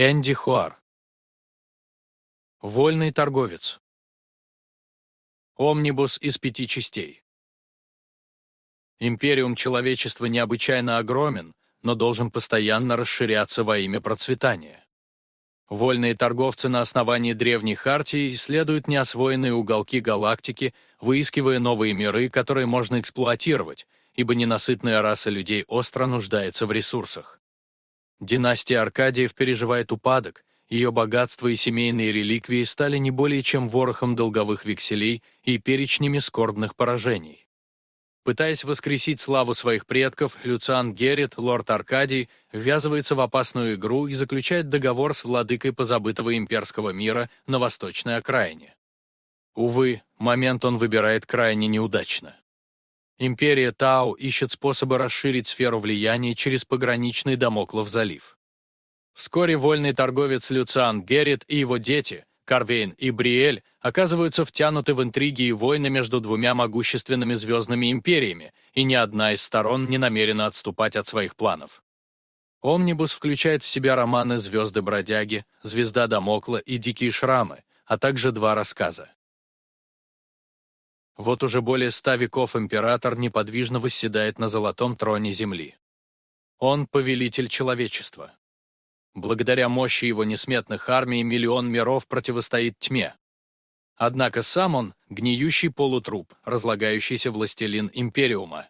Энди Хуар. Вольный торговец. Омнибус из пяти частей. Империум человечества необычайно огромен, но должен постоянно расширяться во имя процветания. Вольные торговцы на основании древней хартии исследуют неосвоенные уголки галактики, выискивая новые миры, которые можно эксплуатировать, ибо ненасытная раса людей остро нуждается в ресурсах. Династия Аркадиев переживает упадок, ее богатство и семейные реликвии стали не более чем ворохом долговых векселей и перечнями скорбных поражений. Пытаясь воскресить славу своих предков, Люциан Геррит, лорд Аркадий, ввязывается в опасную игру и заключает договор с владыкой позабытого имперского мира на восточной окраине. Увы, момент он выбирает крайне неудачно. Империя Тау ищет способы расширить сферу влияния через пограничный Дамоклов залив. Вскоре вольный торговец Люциан Геррит и его дети, Карвейн и Бриэль, оказываются втянуты в интриги и войны между двумя могущественными звездными империями, и ни одна из сторон не намерена отступать от своих планов. «Омнибус» включает в себя романы «Звезды-бродяги», «Звезда Дамокла» и «Дикие шрамы», а также два рассказа. Вот уже более ста веков император неподвижно восседает на золотом троне Земли. Он — повелитель человечества. Благодаря мощи его несметных армий миллион миров противостоит тьме. Однако сам он — гниющий полутруп, разлагающийся властелин Империума.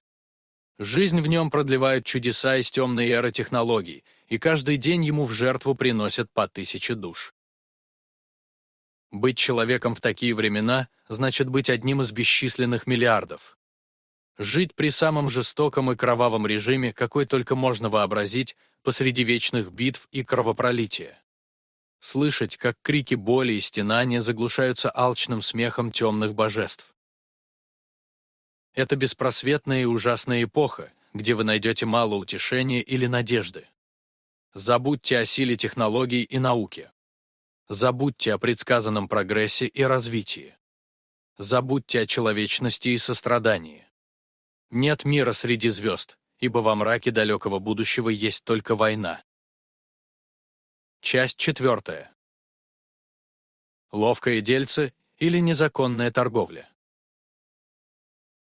Жизнь в нем продлевают чудеса из темной эры технологий, и каждый день ему в жертву приносят по тысяче душ. Быть человеком в такие времена значит быть одним из бесчисленных миллиардов. Жить при самом жестоком и кровавом режиме, какой только можно вообразить, посреди вечных битв и кровопролития. Слышать, как крики боли и стенания заглушаются алчным смехом темных божеств. Это беспросветная и ужасная эпоха, где вы найдете мало утешения или надежды. Забудьте о силе технологий и науки. Забудьте о предсказанном прогрессе и развитии. Забудьте о человечности и сострадании. Нет мира среди звезд, ибо во мраке далекого будущего есть только война. Часть четвертая. Ловкое дельце или незаконная торговля.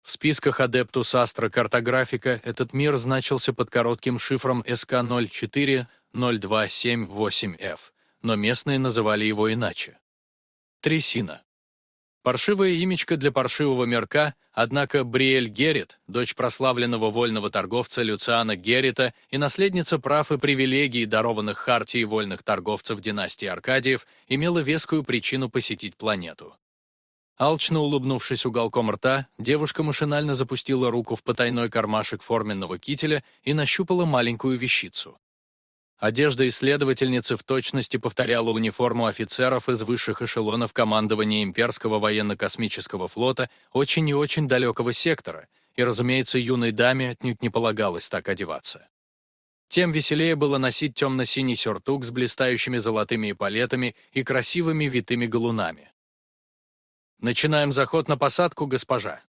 В списках Адептус Астра Картографика этот мир значился под коротким шифром СК-04-0278F, но местные называли его иначе. Трясина. Паршивое имечко для паршивого мерка, однако Бриэль Геррит, дочь прославленного вольного торговца Люциана Геррита и наследница прав и привилегий, дарованных Хартии вольных торговцев династии Аркадиев, имела вескую причину посетить планету. Алчно улыбнувшись уголком рта, девушка машинально запустила руку в потайной кармашек форменного кителя и нащупала маленькую вещицу. Одежда исследовательницы в точности повторяла униформу офицеров из высших эшелонов командования имперского военно-космического флота очень и очень далекого сектора, и, разумеется, юной даме отнюдь не полагалось так одеваться. Тем веселее было носить темно-синий сюртук с блистающими золотыми эполетами и красивыми витыми галунами. «Начинаем заход на посадку, госпожа», —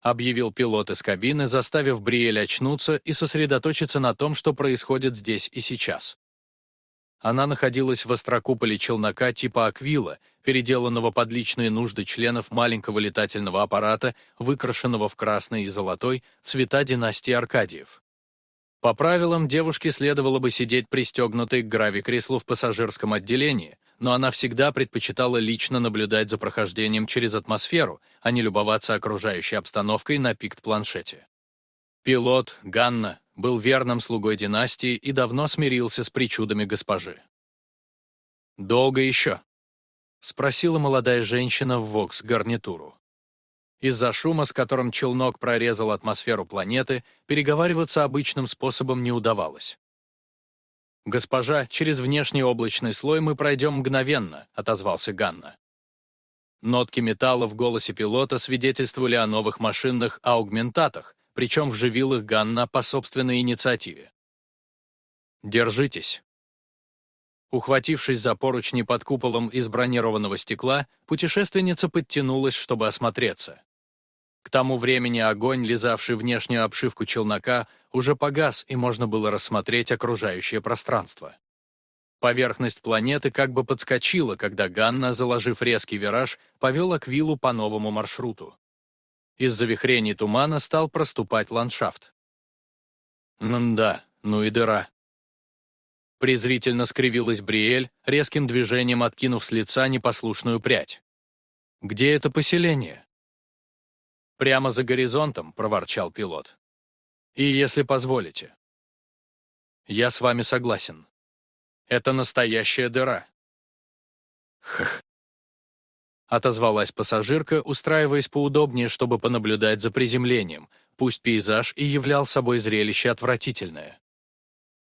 объявил пилот из кабины, заставив Бриэль очнуться и сосредоточиться на том, что происходит здесь и сейчас. Она находилась в острокуполе челнока типа «Аквила», переделанного под личные нужды членов маленького летательного аппарата, выкрашенного в красный и золотой цвета династии Аркадиев. По правилам, девушке следовало бы сидеть пристегнутой к грави-креслу в пассажирском отделении, но она всегда предпочитала лично наблюдать за прохождением через атмосферу, а не любоваться окружающей обстановкой на пикт-планшете. Пилот, Ганна, был верным слугой династии и давно смирился с причудами госпожи. «Долго еще?» — спросила молодая женщина в вокс-гарнитуру. Из-за шума, с которым челнок прорезал атмосферу планеты, переговариваться обычным способом не удавалось. «Госпожа, через внешний облачный слой мы пройдем мгновенно», — отозвался Ганна. Нотки металла в голосе пилота свидетельствовали о новых машинных аугментатах, причем вживил их Ганна по собственной инициативе. «Держитесь». Ухватившись за поручни под куполом из бронированного стекла, путешественница подтянулась, чтобы осмотреться. К тому времени огонь, лизавший внешнюю обшивку челнока, уже погас, и можно было рассмотреть окружающее пространство. Поверхность планеты как бы подскочила, когда Ганна, заложив резкий вираж, повел Аквилу по новому маршруту. Из завихрений тумана стал проступать ландшафт. «М-да, ну и дыра», Презрительно скривилась Бриэль, резким движением откинув с лица непослушную прядь. «Где это поселение?» «Прямо за горизонтом», — проворчал пилот. «И если позволите». «Я с вами согласен. Это настоящая дыра». «Хх», — отозвалась пассажирка, устраиваясь поудобнее, чтобы понаблюдать за приземлением, пусть пейзаж и являл собой зрелище отвратительное.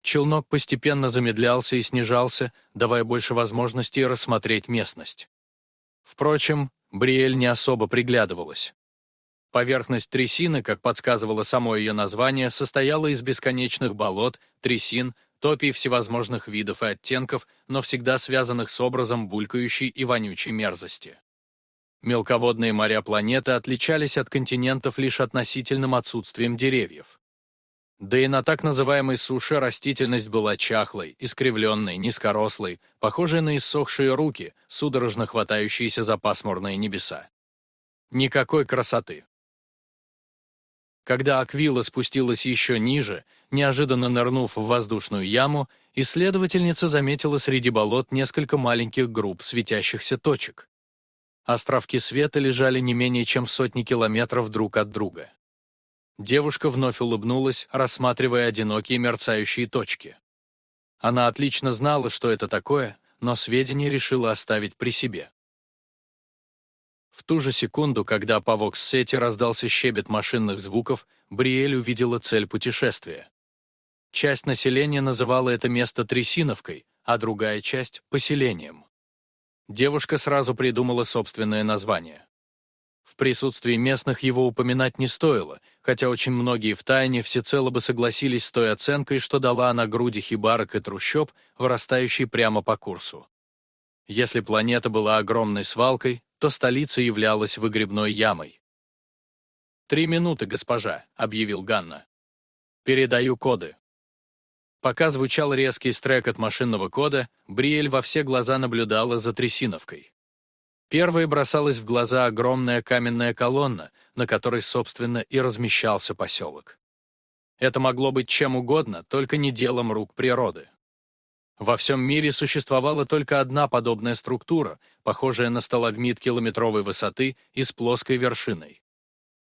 Челнок постепенно замедлялся и снижался, давая больше возможностей рассмотреть местность. Впрочем, Бриэль не особо приглядывалась. Поверхность трясины, как подсказывало само ее название, состояла из бесконечных болот, трясин, топий всевозможных видов и оттенков, но всегда связанных с образом булькающей и вонючей мерзости. Мелководные моря планеты отличались от континентов лишь относительным отсутствием деревьев. Да и на так называемой суше растительность была чахлой, искривленной, низкорослой, похожей на иссохшие руки, судорожно хватающиеся за пасмурные небеса. Никакой красоты. Когда Аквила спустилась еще ниже, неожиданно нырнув в воздушную яму, исследовательница заметила среди болот несколько маленьких групп светящихся точек. Островки света лежали не менее чем в сотни километров друг от друга. Девушка вновь улыбнулась, рассматривая одинокие мерцающие точки. Она отлично знала, что это такое, но сведения решила оставить при себе. В ту же секунду, когда по вокс-сети раздался щебет машинных звуков, Бриэль увидела цель путешествия. Часть населения называла это место Трясиновкой, а другая часть — поселением. Девушка сразу придумала собственное название. В присутствии местных его упоминать не стоило, хотя очень многие в тайне всецело бы согласились с той оценкой, что дала она груди хибарок и трущоб, вырастающей прямо по курсу. Если планета была огромной свалкой, то столица являлась выгребной ямой. «Три минуты, госпожа», — объявил Ганна. «Передаю коды». Пока звучал резкий стрек от машинного кода, Бриэль во все глаза наблюдала за трясиновкой. Первой бросалась в глаза огромная каменная колонна, на которой, собственно, и размещался поселок. Это могло быть чем угодно, только не делом рук природы. Во всем мире существовала только одна подобная структура, похожая на сталагмит километровой высоты и с плоской вершиной.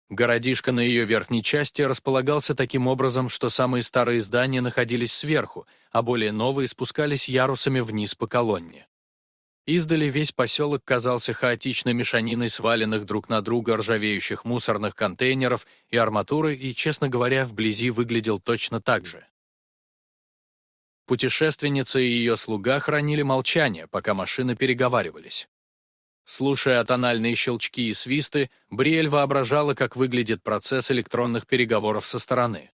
Городишко на ее верхней части располагался таким образом, что самые старые здания находились сверху, а более новые спускались ярусами вниз по колонне. Издали весь поселок казался хаотичной мешаниной сваленных друг на друга ржавеющих мусорных контейнеров и арматуры и, честно говоря, вблизи выглядел точно так же. Путешественница и ее слуга хранили молчание, пока машины переговаривались. Слушая тональные щелчки и свисты, Бриэль воображала, как выглядит процесс электронных переговоров со стороны.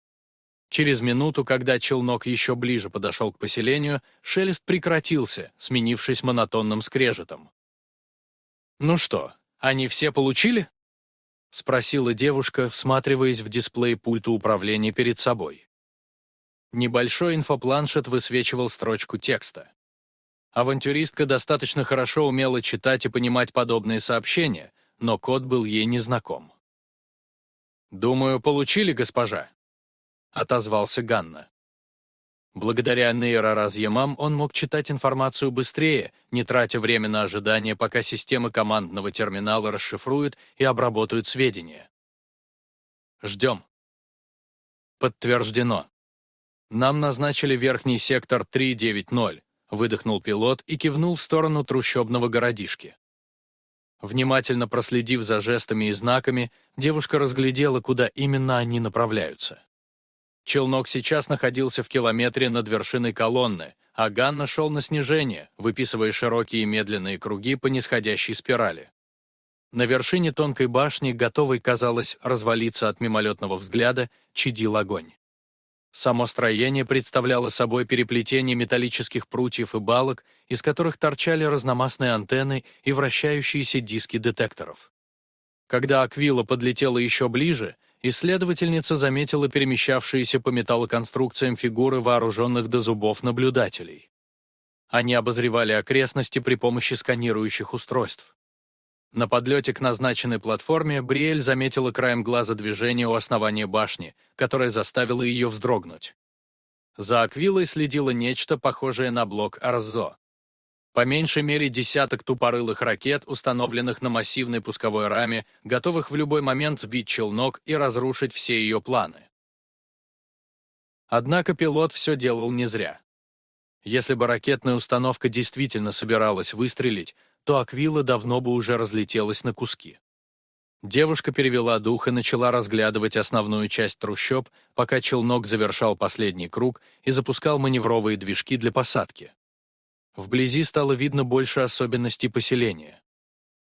Через минуту, когда челнок еще ближе подошел к поселению, шелест прекратился, сменившись монотонным скрежетом. «Ну что, они все получили?» — спросила девушка, всматриваясь в дисплей пульта управления перед собой. Небольшой инфопланшет высвечивал строчку текста. Авантюристка достаточно хорошо умела читать и понимать подобные сообщения, но код был ей незнаком. «Думаю, получили, госпожа», — отозвался Ганна. Благодаря нейроразъемам он мог читать информацию быстрее, не тратя время на ожидание, пока системы командного терминала расшифруют и обработают сведения. Ждем. Подтверждено. Нам назначили верхний сектор 390, выдохнул пилот и кивнул в сторону трущобного городишки. Внимательно проследив за жестами и знаками, девушка разглядела, куда именно они направляются. Челнок сейчас находился в километре над вершиной колонны, а Ганна шел на снижение, выписывая широкие медленные круги по нисходящей спирали. На вершине тонкой башни, готовой, казалось, развалиться от мимолетного взгляда, чадил огонь. Само строение представляло собой переплетение металлических прутьев и балок, из которых торчали разномастные антенны и вращающиеся диски детекторов. Когда Аквила подлетела еще ближе, исследовательница заметила перемещавшиеся по металлоконструкциям фигуры вооруженных до зубов наблюдателей. Они обозревали окрестности при помощи сканирующих устройств. На подлете к назначенной платформе Бриэль заметила краем глаза движение у основания башни, которое заставило ее вздрогнуть. За Аквилой следило нечто похожее на блок Арзо. По меньшей мере десяток тупорылых ракет, установленных на массивной пусковой раме, готовых в любой момент сбить челнок и разрушить все ее планы. Однако пилот все делал не зря. Если бы ракетная установка действительно собиралась выстрелить, то Аквила давно бы уже разлетелась на куски. Девушка перевела дух и начала разглядывать основную часть трущоб, пока челнок завершал последний круг и запускал маневровые движки для посадки. Вблизи стало видно больше особенностей поселения.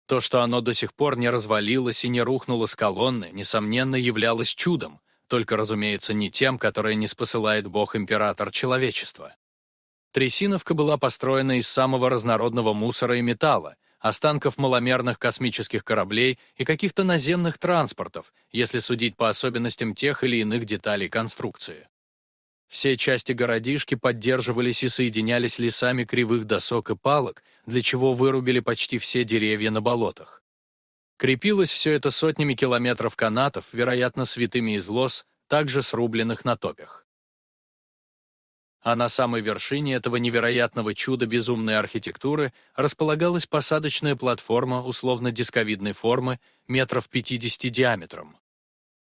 То, что оно до сих пор не развалилось и не рухнуло с колонны, несомненно, являлось чудом, только, разумеется, не тем, которое не спосылает Бог-император человечества. Трясиновка была построена из самого разнородного мусора и металла, останков маломерных космических кораблей и каких-то наземных транспортов, если судить по особенностям тех или иных деталей конструкции. Все части городишки поддерживались и соединялись лесами кривых досок и палок, для чего вырубили почти все деревья на болотах. Крепилось все это сотнями километров канатов, вероятно, святыми из лос, также срубленных на топях а на самой вершине этого невероятного чуда безумной архитектуры располагалась посадочная платформа условно-дисковидной формы метров 50 диаметром.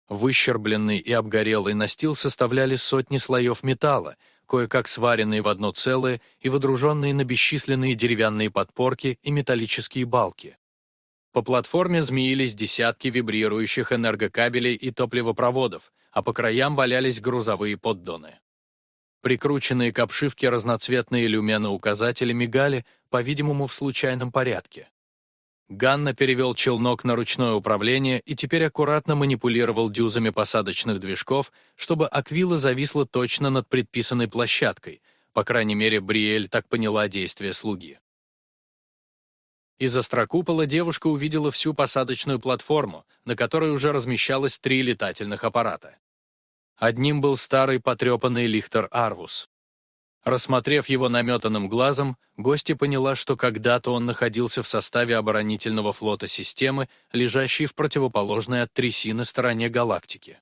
Выщербленный и обгорелый настил составляли сотни слоев металла, кое-как сваренные в одно целое и водруженные на бесчисленные деревянные подпорки и металлические балки. По платформе змеились десятки вибрирующих энергокабелей и топливопроводов, а по краям валялись грузовые поддоны. Прикрученные к обшивке разноцветные люмены-указатели мигали, по-видимому, в случайном порядке. Ганна перевел челнок на ручное управление и теперь аккуратно манипулировал дюзами посадочных движков, чтобы аквила зависла точно над предписанной площадкой, по крайней мере, Бриэль так поняла действия слуги. Из острокупола девушка увидела всю посадочную платформу, на которой уже размещалось три летательных аппарата. Одним был старый потрепанный лихтер Арвус. Рассмотрев его наметанным глазом, гостья поняла, что когда-то он находился в составе оборонительного флота системы, лежащей в противоположной от трясины стороне галактики.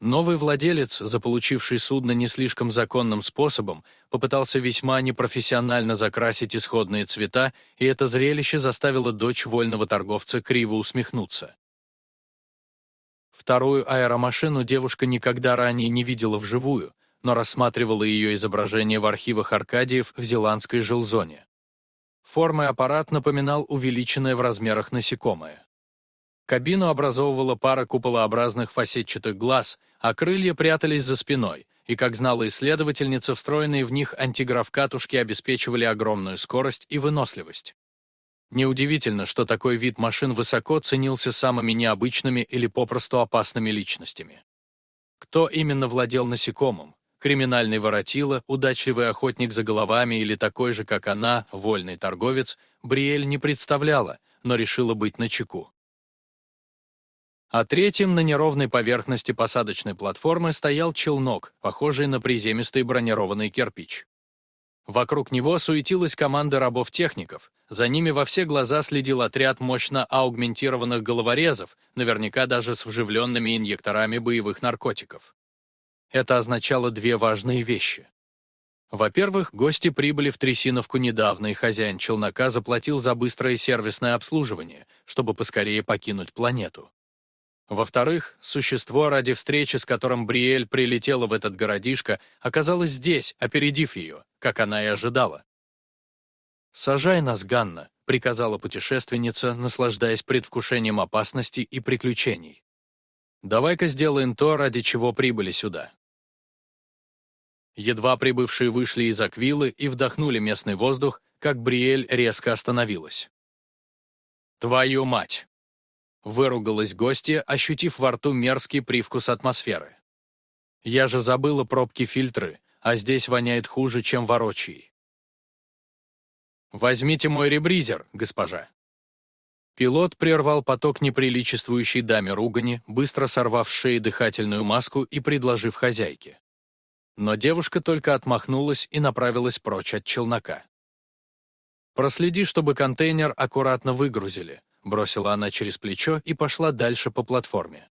Новый владелец, заполучивший судно не слишком законным способом, попытался весьма непрофессионально закрасить исходные цвета, и это зрелище заставило дочь вольного торговца криво усмехнуться. Вторую аэромашину девушка никогда ранее не видела вживую, но рассматривала ее изображение в архивах Аркадиев в Зеландской жилзоне. Формой аппарат напоминал увеличенное в размерах насекомое. Кабину образовывала пара куполообразных фасетчатых глаз, а крылья прятались за спиной, и, как знала исследовательница, встроенные в них антиграф-катушки обеспечивали огромную скорость и выносливость. Неудивительно, что такой вид машин высоко ценился самыми необычными или попросту опасными личностями. Кто именно владел насекомым? Криминальный воротило, удачливый охотник за головами или такой же, как она, вольный торговец, Бриэль не представляла, но решила быть начеку. А третьим на неровной поверхности посадочной платформы стоял челнок, похожий на приземистый бронированный кирпич. Вокруг него суетилась команда рабов-техников, за ними во все глаза следил отряд мощно аугментированных головорезов, наверняка даже с вживленными инъекторами боевых наркотиков. Это означало две важные вещи. Во-первых, гости прибыли в Трясиновку недавно, и хозяин челнока заплатил за быстрое сервисное обслуживание, чтобы поскорее покинуть планету. Во-вторых, существо, ради встречи с которым Бриэль прилетела в этот городишко, оказалось здесь, опередив ее, как она и ожидала. «Сажай нас, Ганна», — приказала путешественница, наслаждаясь предвкушением опасности и приключений. «Давай-ка сделаем то, ради чего прибыли сюда». Едва прибывшие вышли из Аквилы и вдохнули местный воздух, как Бриэль резко остановилась. «Твою мать!» Выругалась гостья, ощутив во рту мерзкий привкус атмосферы. «Я же забыла пробки-фильтры, а здесь воняет хуже, чем ворочий». «Возьмите мой ребризер, госпожа». Пилот прервал поток неприличествующей даме ругани, быстро сорвав с шеи дыхательную маску и предложив хозяйке. Но девушка только отмахнулась и направилась прочь от челнока. «Проследи, чтобы контейнер аккуратно выгрузили», бросила она через плечо и пошла дальше по платформе.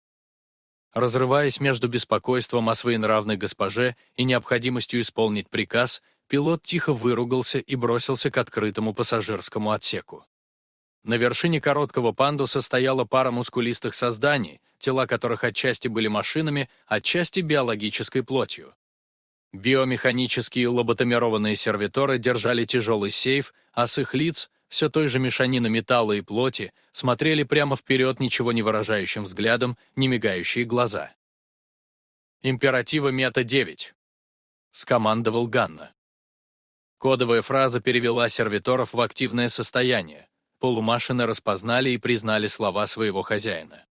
Разрываясь между беспокойством о своенравной госпоже и необходимостью исполнить приказ, пилот тихо выругался и бросился к открытому пассажирскому отсеку. На вершине короткого пандуса стояла пара мускулистых созданий, тела которых отчасти были машинами, отчасти биологической плотью. Биомеханические лоботомированные сервиторы держали тяжелый сейф, а с их лиц, все той же мешанина металла и плоти, смотрели прямо вперед ничего не выражающим взглядом, не мигающие глаза. «Императива мета-9», — скомандовал Ганна. Кодовая фраза перевела сервиторов в активное состояние. Полумашины распознали и признали слова своего хозяина.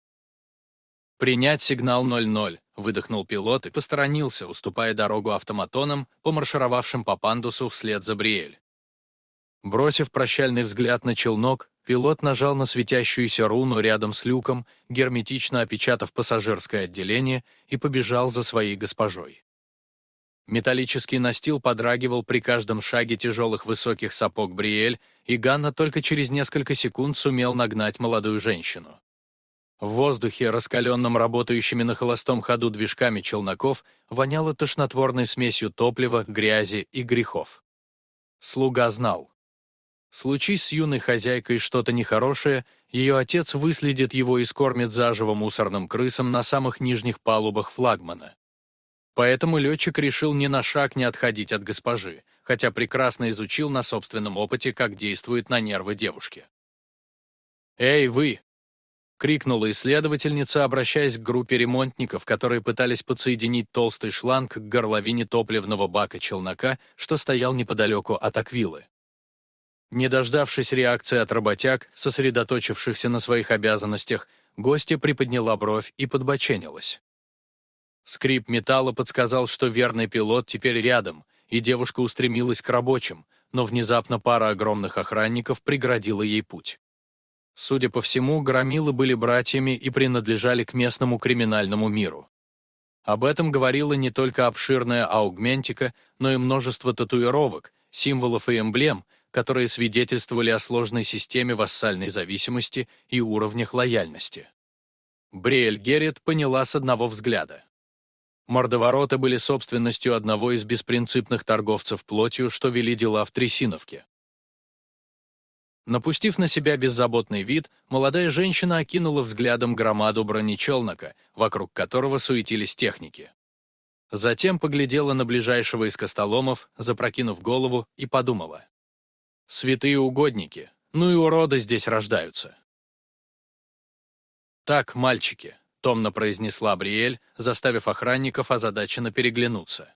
«Принять сигнал 00», — выдохнул пилот и посторонился, уступая дорогу автоматонам, помаршировавшим по пандусу вслед за Бриэль. Бросив прощальный взгляд на челнок, пилот нажал на светящуюся руну рядом с люком, герметично опечатав пассажирское отделение, и побежал за своей госпожой. Металлический настил подрагивал при каждом шаге тяжелых высоких сапог Бриэль, и Ганна только через несколько секунд сумел нагнать молодую женщину. В воздухе, раскаленном работающими на холостом ходу движками челноков, воняло тошнотворной смесью топлива, грязи и грехов. Слуга знал. Случись с юной хозяйкой что-то нехорошее, ее отец выследит его и скормит заживо мусорным крысам на самых нижних палубах флагмана. Поэтому летчик решил ни на шаг не отходить от госпожи, хотя прекрасно изучил на собственном опыте, как действует на нервы девушки. «Эй, вы!» — крикнула исследовательница, обращаясь к группе ремонтников, которые пытались подсоединить толстый шланг к горловине топливного бака челнока, что стоял неподалеку от Аквилы. Не дождавшись реакции от работяг, сосредоточившихся на своих обязанностях, гостья приподняла бровь и подбоченилась. Скрип металла подсказал, что верный пилот теперь рядом, и девушка устремилась к рабочим, но внезапно пара огромных охранников преградила ей путь. Судя по всему, громилы были братьями и принадлежали к местному криминальному миру. Об этом говорила не только обширная аугментика, но и множество татуировок, символов и эмблем, которые свидетельствовали о сложной системе вассальной зависимости и уровнях лояльности. Бриэль Геррит поняла с одного взгляда. Мордовороты были собственностью одного из беспринципных торговцев плотью, что вели дела в Трясиновке. Напустив на себя беззаботный вид, молодая женщина окинула взглядом громаду бронечелнока, вокруг которого суетились техники. Затем поглядела на ближайшего из костоломов, запрокинув голову, и подумала. «Святые угодники, ну и уроды здесь рождаются». «Так, мальчики», — томно произнесла Бриэль, заставив охранников озадаченно переглянуться.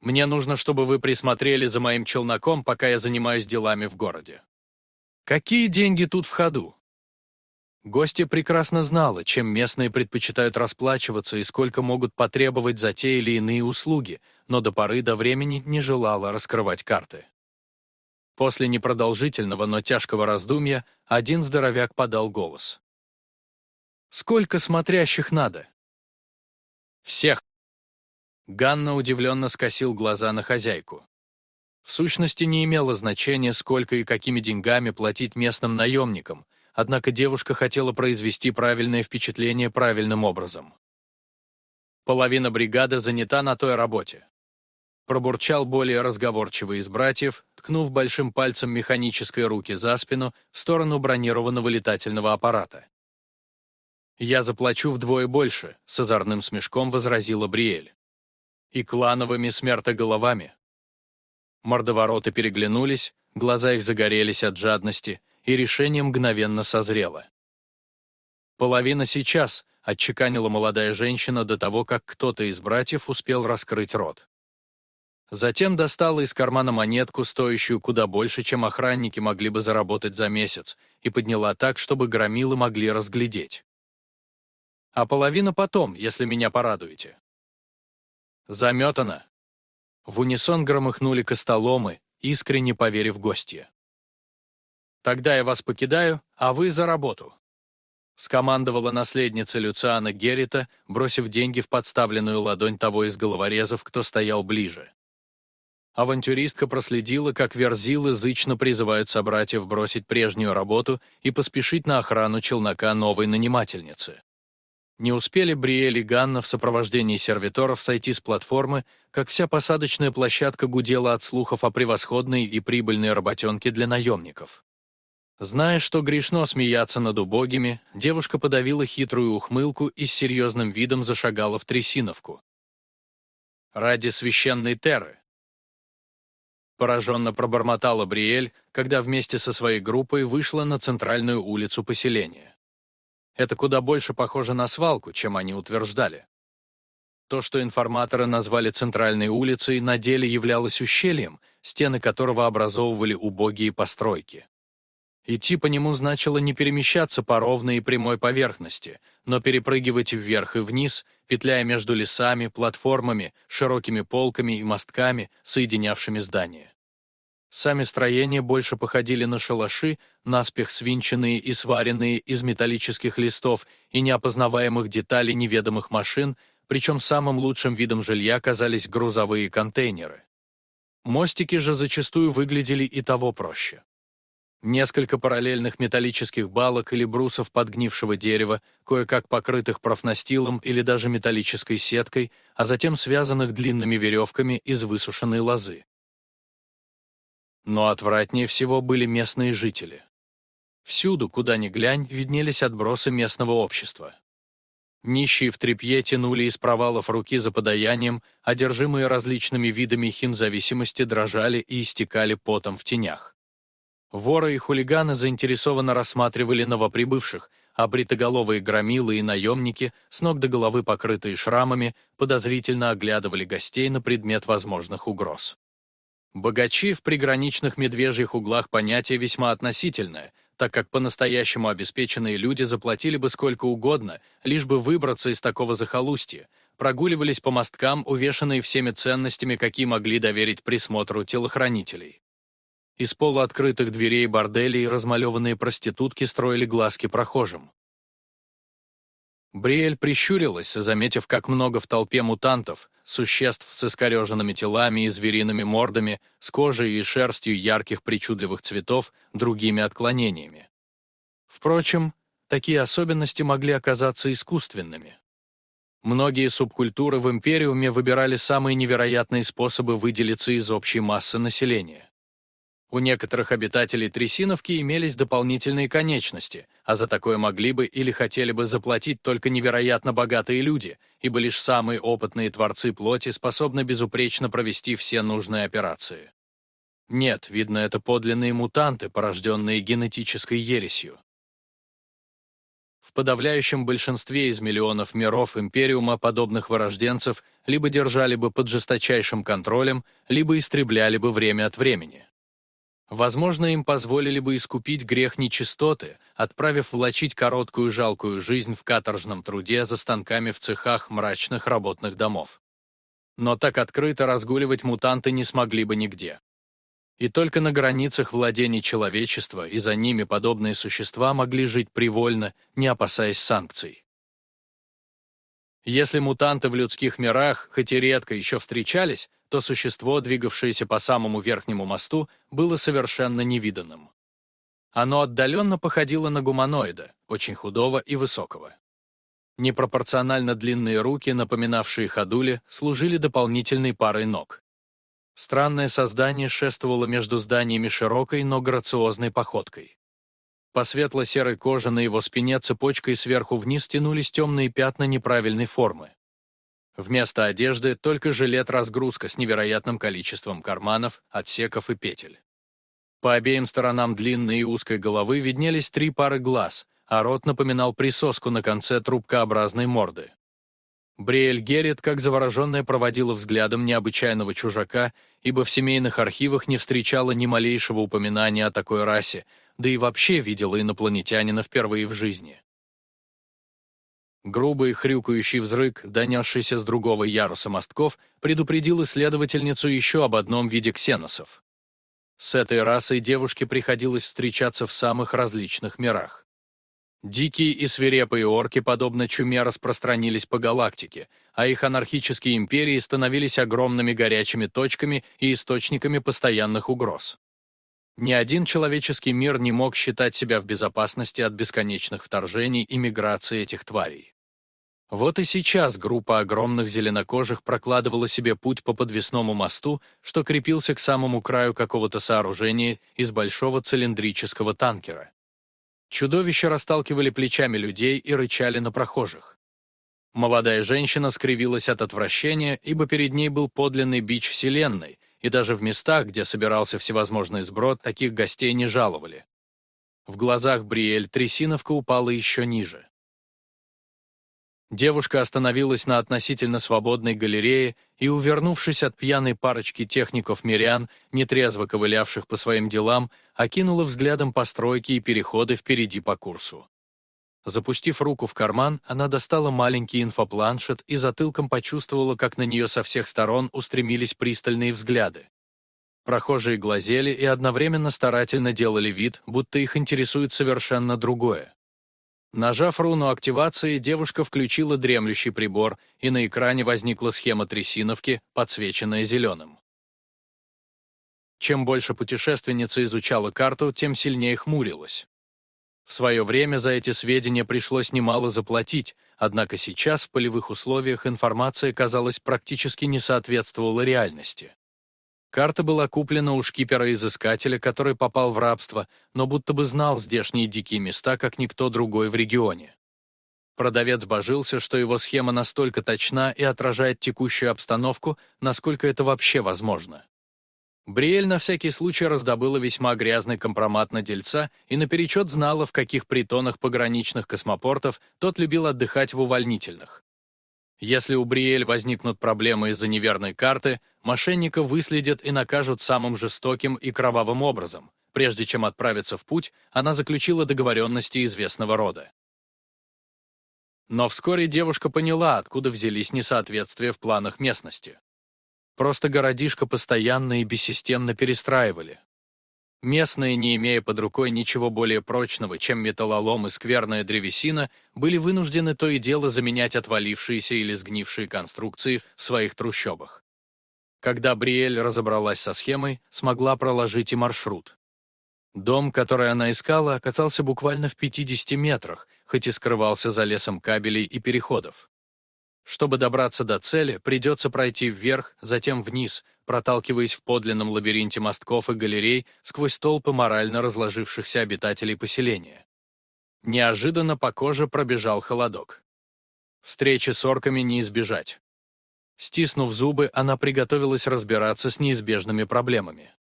«Мне нужно, чтобы вы присмотрели за моим челноком, пока я занимаюсь делами в городе. Какие деньги тут в ходу? Гостья прекрасно знала, чем местные предпочитают расплачиваться и сколько могут потребовать за те или иные услуги, но до поры до времени не желала раскрывать карты. После непродолжительного, но тяжкого раздумья один здоровяк подал голос. «Сколько смотрящих надо?» «Всех!» Ганна удивленно скосил глаза на хозяйку. В сущности, не имело значения, сколько и какими деньгами платить местным наемникам, однако девушка хотела произвести правильное впечатление правильным образом. Половина бригады занята на той работе. Пробурчал более разговорчивый из братьев, ткнув большим пальцем механической руки за спину в сторону бронированного летательного аппарата. «Я заплачу вдвое больше», — с озорным смешком возразила Бриэль. «И клановыми смертоголовами, Мордовороты переглянулись, глаза их загорелись от жадности, и решение мгновенно созрело. «Половина сейчас», — отчеканила молодая женщина до того, как кто-то из братьев успел раскрыть рот. Затем достала из кармана монетку, стоящую куда больше, чем охранники могли бы заработать за месяц, и подняла так, чтобы громилы могли разглядеть. «А половина потом, если меня порадуете». «Заметано», в унисон громыхнули костоломы, искренне поверив гостье. «Тогда я вас покидаю, а вы за работу», — скомандовала наследница Люциана Геррита, бросив деньги в подставленную ладонь того из головорезов, кто стоял ближе. Авантюристка проследила, как верзилы зычно призывают собратьев бросить прежнюю работу и поспешить на охрану челнока новой нанимательницы. Не успели Бриэль и Ганна в сопровождении сервиторов сойти с платформы, как вся посадочная площадка гудела от слухов о превосходной и прибыльной работенке для наемников. Зная, что грешно смеяться над убогими, девушка подавила хитрую ухмылку и с серьезным видом зашагала в Трясиновку. Ради священной Терры, Пораженно пробормотала Бриэль, когда вместе со своей группой вышла на центральную улицу поселения. Это куда больше похоже на свалку, чем они утверждали. То, что информаторы назвали центральной улицей, на деле являлось ущельем, стены которого образовывали убогие постройки. Идти по нему значило не перемещаться по ровной и прямой поверхности, но перепрыгивать вверх и вниз, петляя между лесами, платформами, широкими полками и мостками, соединявшими здания. Сами строения больше походили на шалаши, наспех свинченные и сваренные из металлических листов и неопознаваемых деталей неведомых машин, причем самым лучшим видом жилья казались грузовые контейнеры. Мостики же зачастую выглядели и того проще. Несколько параллельных металлических балок или брусов подгнившего дерева, кое-как покрытых профнастилом или даже металлической сеткой, а затем связанных длинными веревками из высушенной лозы. Но отвратнее всего были местные жители. Всюду, куда ни глянь, виднелись отбросы местного общества. Нищие в тряпье тянули из провалов руки за подаянием, одержимые различными видами химзависимости дрожали и истекали потом в тенях. Воры и хулиганы заинтересованно рассматривали новоприбывших, а бритоголовые громилы и наемники, с ног до головы покрытые шрамами, подозрительно оглядывали гостей на предмет возможных угроз. Богачи в приграничных медвежьих углах понятие весьма относительное, так как по-настоящему обеспеченные люди заплатили бы сколько угодно, лишь бы выбраться из такого захолустья, прогуливались по мосткам, увешанные всеми ценностями, какие могли доверить присмотру телохранителей. Из полуоткрытых дверей борделей размалеванные проститутки строили глазки прохожим. Бриэль прищурилась, заметив, как много в толпе мутантов, существ с искореженными телами и звериными мордами, с кожей и шерстью ярких причудливых цветов, другими отклонениями. Впрочем, такие особенности могли оказаться искусственными. Многие субкультуры в Империуме выбирали самые невероятные способы выделиться из общей массы населения. У некоторых обитателей Трясиновки имелись дополнительные конечности, а за такое могли бы или хотели бы заплатить только невероятно богатые люди, ибо лишь самые опытные творцы плоти способны безупречно провести все нужные операции. Нет, видно, это подлинные мутанты, порожденные генетической ересью. В подавляющем большинстве из миллионов миров Империума подобных вырожденцев либо держали бы под жесточайшим контролем, либо истребляли бы время от времени. Возможно, им позволили бы искупить грех нечистоты, отправив влачить короткую жалкую жизнь в каторжном труде за станками в цехах мрачных работных домов. Но так открыто разгуливать мутанты не смогли бы нигде. И только на границах владений человечества и за ними подобные существа могли жить привольно, не опасаясь санкций. Если мутанты в людских мирах, хоть и редко еще встречались, то существо, двигавшееся по самому верхнему мосту, было совершенно невиданным. Оно отдаленно походило на гуманоида, очень худого и высокого. Непропорционально длинные руки, напоминавшие ходули, служили дополнительной парой ног. Странное создание шествовало между зданиями широкой, но грациозной походкой. По светло-серой коже на его спине цепочкой сверху вниз тянулись темные пятна неправильной формы. Вместо одежды только жилет-разгрузка с невероятным количеством карманов, отсеков и петель. По обеим сторонам длинной и узкой головы виднелись три пары глаз, а рот напоминал присоску на конце трубкообразной морды. Бриэль Геррит, как завороженная, проводила взглядом необычайного чужака, ибо в семейных архивах не встречала ни малейшего упоминания о такой расе, да и вообще видела инопланетянина впервые в жизни. Грубый хрюкающий взрык, донесшийся с другого яруса мостков, предупредил исследовательницу еще об одном виде ксеносов. С этой расой девушке приходилось встречаться в самых различных мирах. Дикие и свирепые орки, подобно чуме, распространились по галактике, а их анархические империи становились огромными горячими точками и источниками постоянных угроз. Ни один человеческий мир не мог считать себя в безопасности от бесконечных вторжений и миграции этих тварей. Вот и сейчас группа огромных зеленокожих прокладывала себе путь по подвесному мосту, что крепился к самому краю какого-то сооружения из большого цилиндрического танкера. Чудовища расталкивали плечами людей и рычали на прохожих. Молодая женщина скривилась от отвращения, ибо перед ней был подлинный бич Вселенной, и даже в местах, где собирался всевозможный сброд, таких гостей не жаловали. В глазах Бриэль трясиновка упала еще ниже. Девушка остановилась на относительно свободной галерее и, увернувшись от пьяной парочки техников-мирян, нетрезво ковылявших по своим делам, окинула взглядом постройки и переходы впереди по курсу. Запустив руку в карман, она достала маленький инфопланшет и затылком почувствовала, как на нее со всех сторон устремились пристальные взгляды. Прохожие глазели и одновременно старательно делали вид, будто их интересует совершенно другое. Нажав руну активации, девушка включила дремлющий прибор, и на экране возникла схема трясиновки, подсвеченная зеленым. Чем больше путешественница изучала карту, тем сильнее хмурилась. В свое время за эти сведения пришлось немало заплатить, однако сейчас в полевых условиях информация, казалось, практически не соответствовала реальности. Карта была куплена у шкипера-изыскателя, который попал в рабство, но будто бы знал здешние дикие места, как никто другой в регионе. Продавец божился, что его схема настолько точна и отражает текущую обстановку, насколько это вообще возможно. Бриэль на всякий случай раздобыла весьма грязный компромат на дельца и наперечет знала, в каких притонах пограничных космопортов тот любил отдыхать в увольнительных. Если у Бриэль возникнут проблемы из-за неверной карты, мошенника выследят и накажут самым жестоким и кровавым образом. Прежде чем отправиться в путь, она заключила договоренности известного рода. Но вскоре девушка поняла, откуда взялись несоответствия в планах местности. Просто городишко постоянно и бессистемно перестраивали. Местные, не имея под рукой ничего более прочного, чем металлолом и скверная древесина, были вынуждены то и дело заменять отвалившиеся или сгнившие конструкции в своих трущобах. Когда Бриэль разобралась со схемой, смогла проложить и маршрут. Дом, который она искала, оказался буквально в 50 метрах, хоть и скрывался за лесом кабелей и переходов. Чтобы добраться до цели, придется пройти вверх, затем вниз, проталкиваясь в подлинном лабиринте мостков и галерей сквозь толпы морально разложившихся обитателей поселения. Неожиданно по коже пробежал холодок. Встречи с орками не избежать. Стиснув зубы, она приготовилась разбираться с неизбежными проблемами.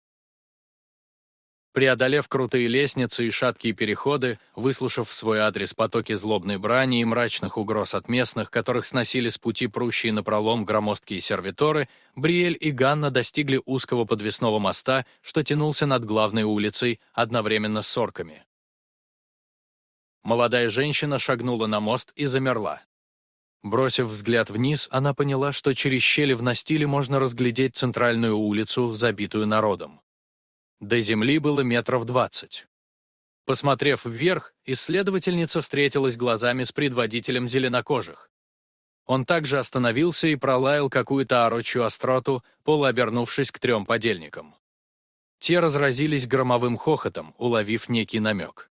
Преодолев крутые лестницы и шаткие переходы, выслушав в свой адрес потоки злобной брани и мрачных угроз от местных, которых сносили с пути прущие напролом громоздкие сервиторы, Бриэль и Ганна достигли узкого подвесного моста, что тянулся над главной улицей, одновременно с орками. Молодая женщина шагнула на мост и замерла. Бросив взгляд вниз, она поняла, что через щели в настиле можно разглядеть центральную улицу, забитую народом. До земли было метров двадцать. Посмотрев вверх, исследовательница встретилась глазами с предводителем зеленокожих. Он также остановился и пролаял какую-то орочью остроту, полуобернувшись к трем подельникам. Те разразились громовым хохотом, уловив некий намек.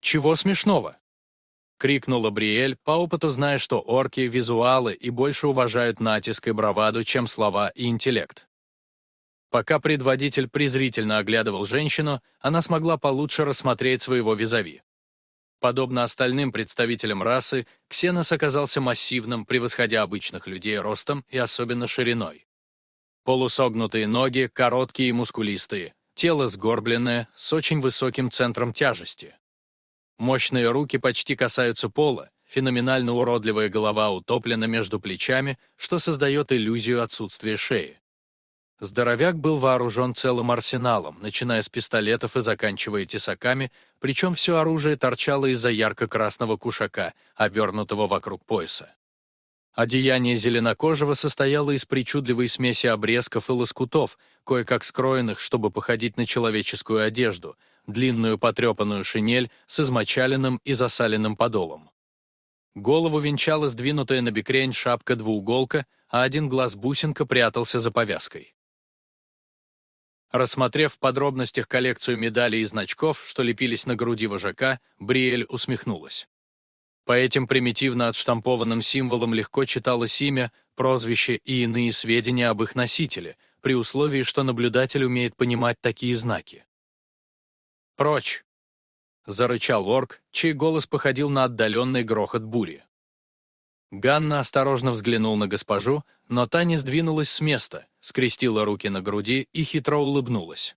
«Чего смешного?» — крикнула Бриэль, по опыту зная, что орки — визуалы и больше уважают натиск и браваду, чем слова и интеллект. Пока предводитель презрительно оглядывал женщину, она смогла получше рассмотреть своего визави. Подобно остальным представителям расы, Ксенос оказался массивным, превосходя обычных людей ростом и особенно шириной. Полусогнутые ноги, короткие и мускулистые, тело сгорбленное, с очень высоким центром тяжести. Мощные руки почти касаются пола, феноменально уродливая голова утоплена между плечами, что создает иллюзию отсутствия шеи. Здоровяк был вооружен целым арсеналом, начиная с пистолетов и заканчивая тесаками, причем все оружие торчало из-за ярко-красного кушака, обернутого вокруг пояса. Одеяние зеленокожего состояло из причудливой смеси обрезков и лоскутов, кое-как скроенных, чтобы походить на человеческую одежду, длинную потрепанную шинель с измочаленным и засаленным подолом. Голову венчала сдвинутая на бекрень шапка-двууголка, а один глаз бусинка прятался за повязкой. Рассмотрев в подробностях коллекцию медалей и значков, что лепились на груди вожака, Бриэль усмехнулась. По этим примитивно отштампованным символам легко читалось имя, прозвище и иные сведения об их носителе, при условии, что наблюдатель умеет понимать такие знаки. «Прочь!» — зарычал орк, чей голос походил на отдаленный грохот бури. Ганна осторожно взглянул на госпожу, но та не сдвинулась с места, скрестила руки на груди и хитро улыбнулась.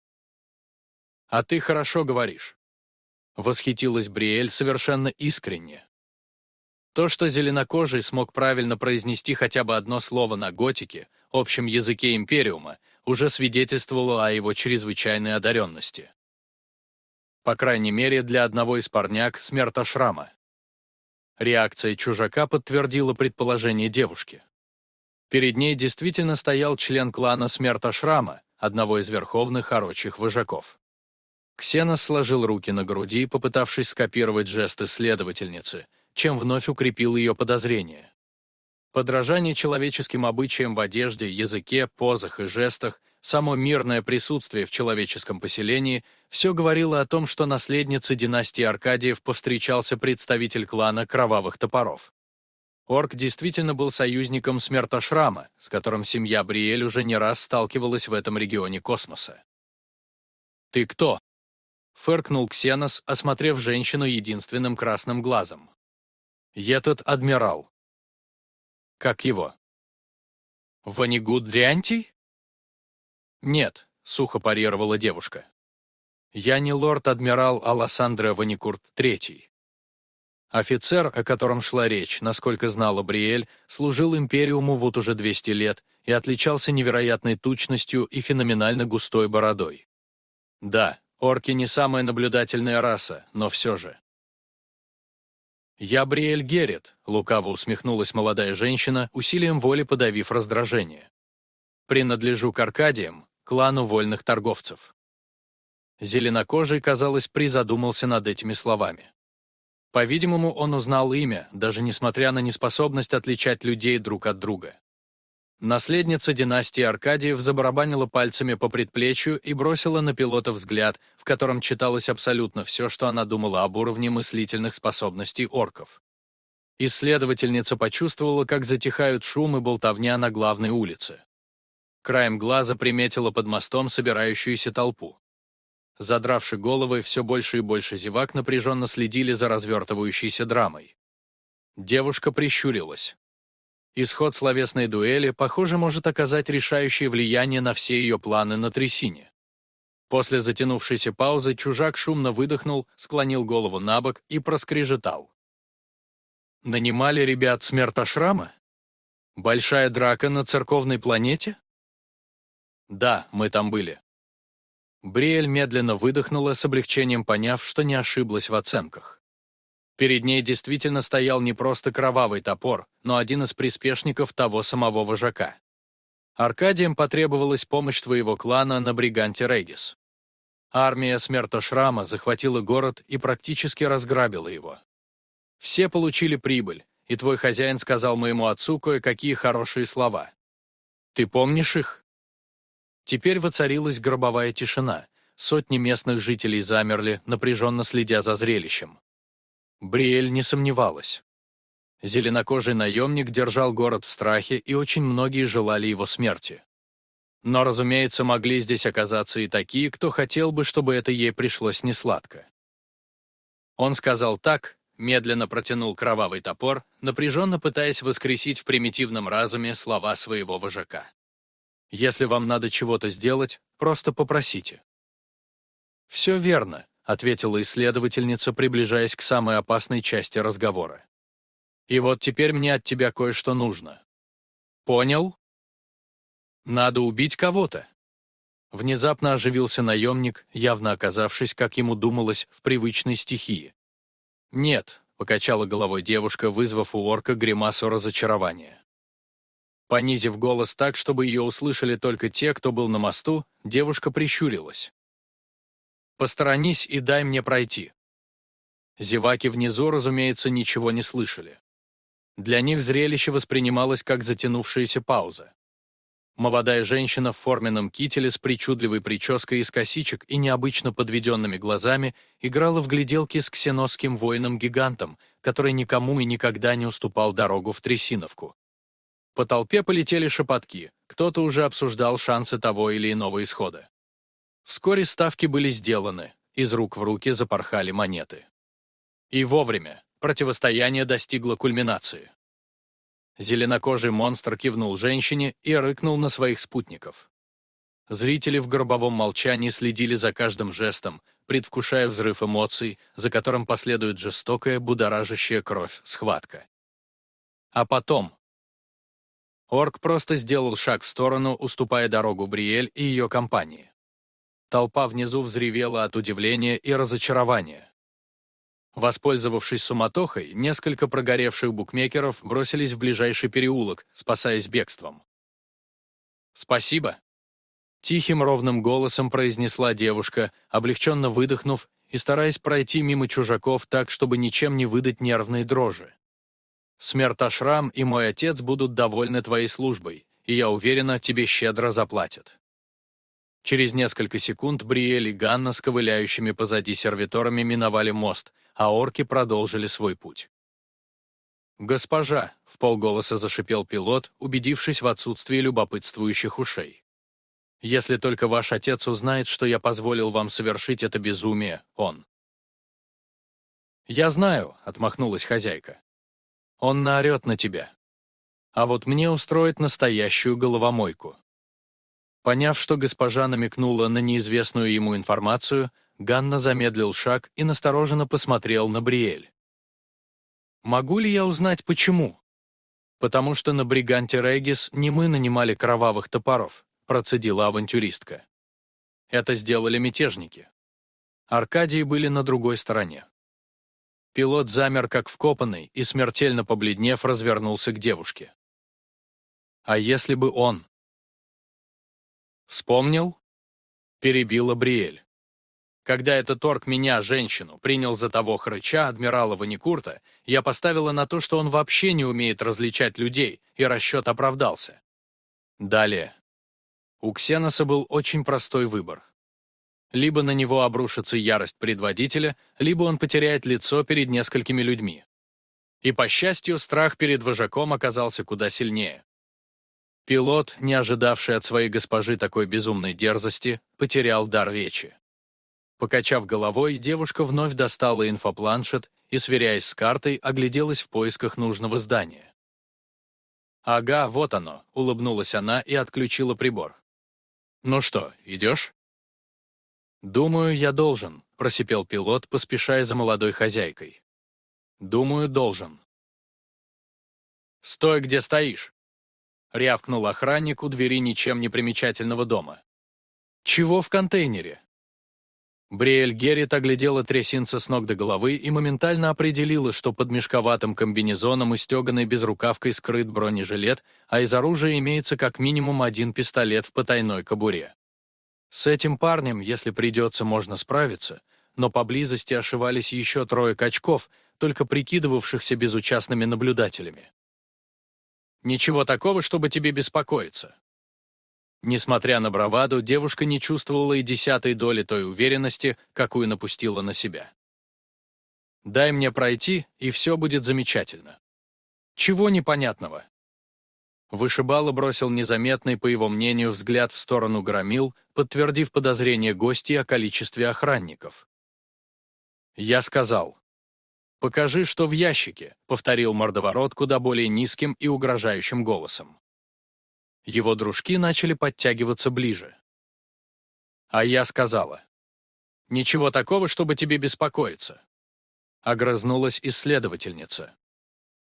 «А ты хорошо говоришь», — восхитилась Бриэль совершенно искренне. То, что зеленокожий смог правильно произнести хотя бы одно слово на готике, общем языке Империума, уже свидетельствовало о его чрезвычайной одаренности. По крайней мере, для одного из парняк смертошрама. Реакция чужака подтвердила предположение девушки. Перед ней действительно стоял член клана Смертошрама, одного из верховных орочих вожаков. Ксенос сложил руки на груди, попытавшись скопировать жесты следовательницы, чем вновь укрепил ее подозрение. Подражание человеческим обычаям в одежде, языке, позах и жестах само мирное присутствие в человеческом поселении все говорило о том, что наследнице династии Аркадиев повстречался представитель клана Кровавых Топоров. Орк действительно был союзником Смертошрама, с которым семья Бриэль уже не раз сталкивалась в этом регионе космоса. «Ты кто?» — фыркнул Ксенос, осмотрев женщину единственным красным глазом. «Я тот адмирал». «Как его?» «Ванигуд Дрянтий?» «Нет», — сухо парировала девушка. «Я не лорд-адмирал Алассандро Ваникурт III. Офицер, о котором шла речь, насколько знала Бриэль, служил Империуму вот уже 200 лет и отличался невероятной тучностью и феноменально густой бородой. Да, орки не самая наблюдательная раса, но все же. «Я Бриэль Герет», — лукаво усмехнулась молодая женщина, усилием воли подавив раздражение. «Принадлежу к Аркадиям, клану вольных торговцев. Зеленокожий, казалось, призадумался над этими словами. По-видимому, он узнал имя, даже несмотря на неспособность отличать людей друг от друга. Наследница династии Аркадиев забарабанила пальцами по предплечью и бросила на пилота взгляд, в котором читалось абсолютно все, что она думала об уровне мыслительных способностей орков. Исследовательница почувствовала, как затихают шум и болтовня на главной улице. Краем глаза приметила под мостом собирающуюся толпу. Задравши головы, все больше и больше зевак напряженно следили за развертывающейся драмой. Девушка прищурилась. Исход словесной дуэли, похоже, может оказать решающее влияние на все ее планы на трясине. После затянувшейся паузы чужак шумно выдохнул, склонил голову на бок и проскрежетал. «Нанимали ребят смертошрама? Большая драка на церковной планете?» «Да, мы там были». Бриэль медленно выдохнула, с облегчением поняв, что не ошиблась в оценках. Перед ней действительно стоял не просто кровавый топор, но один из приспешников того самого вожака. Аркадиям потребовалась помощь твоего клана на Бриганте Регис. Армия Смертошрама захватила город и практически разграбила его. Все получили прибыль, и твой хозяин сказал моему отцу кое-какие хорошие слова. Ты помнишь их? Теперь воцарилась гробовая тишина. Сотни местных жителей замерли, напряженно следя за зрелищем. Бриэль не сомневалась. Зеленокожий наемник держал город в страхе, и очень многие желали его смерти. Но, разумеется, могли здесь оказаться и такие, кто хотел бы, чтобы это ей пришлось несладко. Он сказал так, медленно протянул кровавый топор, напряженно пытаясь воскресить в примитивном разуме слова своего вожака. Если вам надо чего-то сделать, просто попросите». «Все верно», — ответила исследовательница, приближаясь к самой опасной части разговора. «И вот теперь мне от тебя кое-что нужно». «Понял?» «Надо убить кого-то». Внезапно оживился наемник, явно оказавшись, как ему думалось, в привычной стихии. «Нет», — покачала головой девушка, вызвав у орка гримасу разочарования. Понизив голос так, чтобы ее услышали только те, кто был на мосту, девушка прищурилась. «Посторонись и дай мне пройти». Зеваки внизу, разумеется, ничего не слышали. Для них зрелище воспринималось как затянувшаяся пауза. Молодая женщина в форменном кителе с причудливой прической из косичек и необычно подведенными глазами играла в гляделки с ксеносским воином-гигантом, который никому и никогда не уступал дорогу в Трясиновку. По толпе полетели шепотки, кто-то уже обсуждал шансы того или иного исхода. Вскоре ставки были сделаны, из рук в руки запорхали монеты. И вовремя противостояние достигло кульминации. Зеленокожий монстр кивнул женщине и рыкнул на своих спутников. Зрители в гробовом молчании следили за каждым жестом, предвкушая взрыв эмоций, за которым последует жестокая, будоражащая кровь схватка. А потом... Орк просто сделал шаг в сторону, уступая дорогу Бриэль и ее компании. Толпа внизу взревела от удивления и разочарования. Воспользовавшись суматохой, несколько прогоревших букмекеров бросились в ближайший переулок, спасаясь бегством. «Спасибо!» Тихим ровным голосом произнесла девушка, облегченно выдохнув и стараясь пройти мимо чужаков так, чтобы ничем не выдать нервные дрожи. «Смерташрам и мой отец будут довольны твоей службой, и я уверена, тебе щедро заплатят». Через несколько секунд Бриэль и Ганна с ковыляющими позади сервиторами миновали мост, а орки продолжили свой путь. «Госпожа», — в полголоса зашипел пилот, убедившись в отсутствии любопытствующих ушей. «Если только ваш отец узнает, что я позволил вам совершить это безумие, он». «Я знаю», — отмахнулась хозяйка. «Он наорет на тебя. А вот мне устроит настоящую головомойку». Поняв, что госпожа намекнула на неизвестную ему информацию, Ганна замедлил шаг и настороженно посмотрел на Бриэль. «Могу ли я узнать, почему?» «Потому что на бриганте Регис не мы нанимали кровавых топоров», процедила авантюристка. «Это сделали мятежники. Аркадии были на другой стороне». Пилот замер как вкопанный и, смертельно побледнев, развернулся к девушке. «А если бы он?» «Вспомнил?» — перебила Бриэль. Когда этот орк меня, женщину, принял за того хрыча, адмирала Ваникурта, я поставила на то, что он вообще не умеет различать людей, и расчет оправдался. Далее. У Ксеноса был очень простой выбор. Либо на него обрушится ярость предводителя, либо он потеряет лицо перед несколькими людьми. И, по счастью, страх перед вожаком оказался куда сильнее. Пилот, не ожидавший от своей госпожи такой безумной дерзости, потерял дар речи. Покачав головой, девушка вновь достала инфопланшет и, сверяясь с картой, огляделась в поисках нужного здания. «Ага, вот оно», — улыбнулась она и отключила прибор. «Ну что, идешь?» «Думаю, я должен», — просипел пилот, поспешая за молодой хозяйкой. «Думаю, должен». «Стой, где стоишь!» — рявкнул охранник у двери ничем не примечательного дома. «Чего в контейнере?» Бриэль Геррит оглядела трясинца с ног до головы и моментально определила, что под мешковатым комбинезоном и стеганой безрукавкой скрыт бронежилет, а из оружия имеется как минимум один пистолет в потайной кобуре. С этим парнем, если придется, можно справиться, но поблизости ошивались еще трое качков, только прикидывавшихся безучастными наблюдателями. Ничего такого, чтобы тебе беспокоиться. Несмотря на браваду, девушка не чувствовала и десятой доли той уверенности, какую напустила на себя. «Дай мне пройти, и все будет замечательно». «Чего непонятного?» Вышибало бросил незаметный, по его мнению, взгляд в сторону громил, подтвердив подозрение гостей о количестве охранников. «Я сказал, «Покажи, что в ящике», — повторил мордоворот куда более низким и угрожающим голосом. Его дружки начали подтягиваться ближе. А я сказала, «Ничего такого, чтобы тебе беспокоиться», — огрызнулась исследовательница.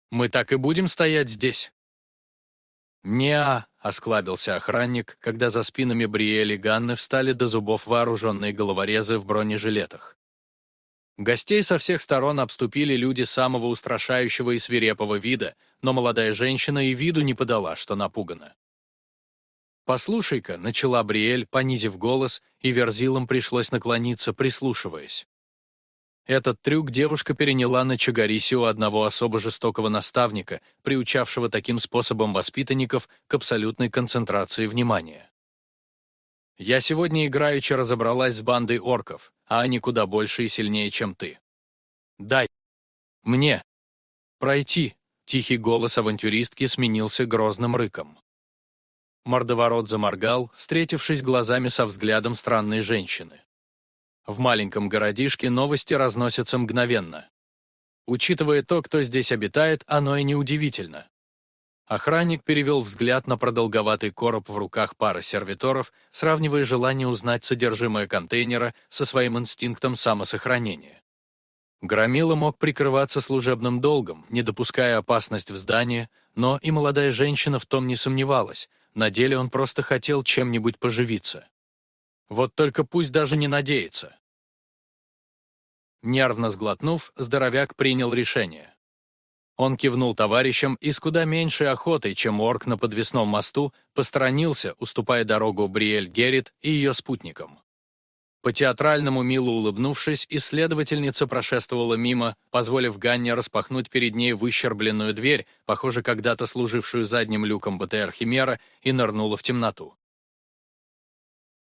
«Мы так и будем стоять здесь?» «Не-а», — осклабился охранник, когда за спинами Бриэли и Ганны встали до зубов вооруженные головорезы в бронежилетах. Гостей со всех сторон обступили люди самого устрашающего и свирепого вида, но молодая женщина и виду не подала, что напугана. «Послушай-ка», — начала Бриэль, понизив голос, и Верзилам пришлось наклониться, прислушиваясь. Этот трюк девушка переняла на Чагарисе у одного особо жестокого наставника, приучавшего таким способом воспитанников к абсолютной концентрации внимания. «Я сегодня играючи разобралась с бандой орков, а они куда больше и сильнее, чем ты. Дай мне пройти!» Тихий голос авантюристки сменился грозным рыком. Мордоворот заморгал, встретившись глазами со взглядом странной женщины. В маленьком городишке новости разносятся мгновенно. Учитывая то, кто здесь обитает, оно и неудивительно. Охранник перевел взгляд на продолговатый короб в руках пары сервиторов, сравнивая желание узнать содержимое контейнера со своим инстинктом самосохранения. Громила мог прикрываться служебным долгом, не допуская опасность в здании, но и молодая женщина в том не сомневалась, на деле он просто хотел чем-нибудь поживиться. Вот только пусть даже не надеется. Нервно сглотнув, здоровяк принял решение. Он кивнул товарищам и с куда меньшей охотой, чем орк на подвесном мосту, посторонился, уступая дорогу Бриэль Геррит и ее спутникам. По-театральному мило улыбнувшись, исследовательница прошествовала мимо, позволив Ганне распахнуть перед ней выщербленную дверь, похоже, когда-то служившую задним люком БТР Химера, и нырнула в темноту.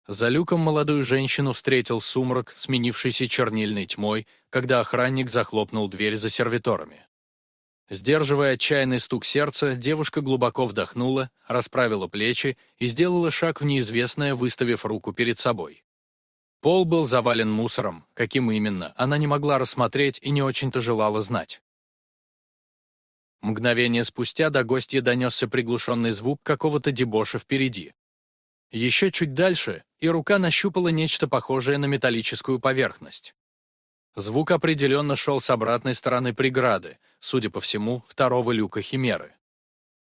За люком молодую женщину встретил сумрак, сменившийся чернильной тьмой, когда охранник захлопнул дверь за сервиторами. Сдерживая отчаянный стук сердца, девушка глубоко вдохнула, расправила плечи и сделала шаг в неизвестное, выставив руку перед собой. Пол был завален мусором, каким именно, она не могла рассмотреть и не очень-то желала знать. Мгновение спустя до гостя донесся приглушенный звук какого-то дебоша впереди. Еще чуть дальше, и рука нащупала нечто похожее на металлическую поверхность. Звук определенно шел с обратной стороны преграды, судя по всему, второго люка Химеры.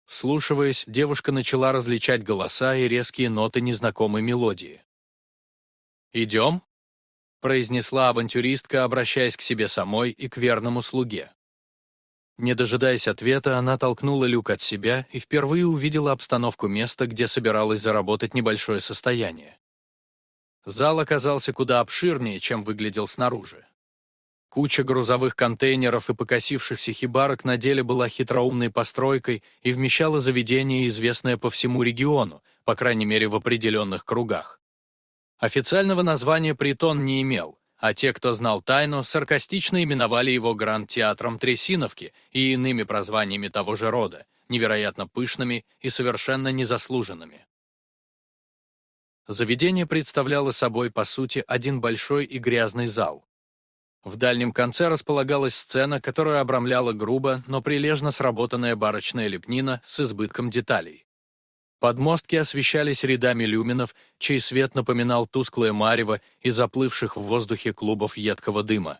Вслушиваясь, девушка начала различать голоса и резкие ноты незнакомой мелодии. «Идем?» — произнесла авантюристка, обращаясь к себе самой и к верному слуге. Не дожидаясь ответа, она толкнула люк от себя и впервые увидела обстановку места, где собиралась заработать небольшое состояние. Зал оказался куда обширнее, чем выглядел снаружи. Куча грузовых контейнеров и покосившихся хибарок на деле была хитроумной постройкой и вмещала заведение, известное по всему региону, по крайней мере в определенных кругах. Официального названия притон не имел, а те, кто знал тайну, саркастично именовали его Гранд-театром Трясиновки и иными прозваниями того же рода, невероятно пышными и совершенно незаслуженными. Заведение представляло собой, по сути, один большой и грязный зал. В дальнем конце располагалась сцена, которая обрамляла грубо, но прилежно сработанная барочная лепнина с избытком деталей. Подмостки освещались рядами люминов, чей свет напоминал тусклое марево и заплывших в воздухе клубов едкого дыма.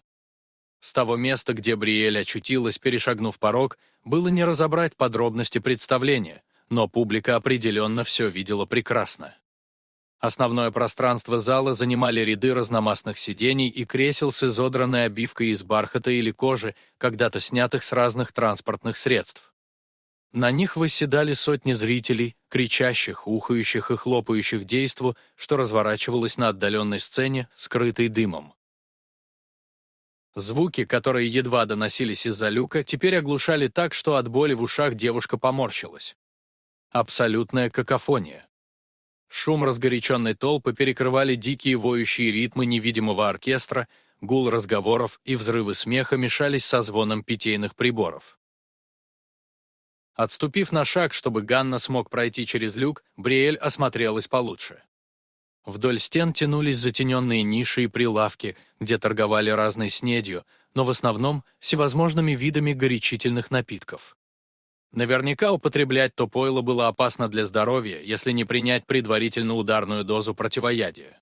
С того места, где Бриэль очутилась, перешагнув порог, было не разобрать подробности представления, но публика определенно все видела прекрасно. Основное пространство зала занимали ряды разномастных сидений и кресел с изодранной обивкой из бархата или кожи, когда-то снятых с разных транспортных средств. На них восседали сотни зрителей, кричащих, ухающих и хлопающих действу, что разворачивалось на отдаленной сцене, скрытой дымом. Звуки, которые едва доносились из-за люка, теперь оглушали так, что от боли в ушах девушка поморщилась. Абсолютная какофония. Шум разгоряченной толпы перекрывали дикие воющие ритмы невидимого оркестра, гул разговоров и взрывы смеха мешались со звоном питейных приборов. Отступив на шаг, чтобы Ганна смог пройти через люк, Бриэль осмотрелась получше. Вдоль стен тянулись затененные ниши и прилавки, где торговали разной снедью, но в основном всевозможными видами горячительных напитков. Наверняка употреблять то пойло было опасно для здоровья, если не принять предварительно ударную дозу противоядия.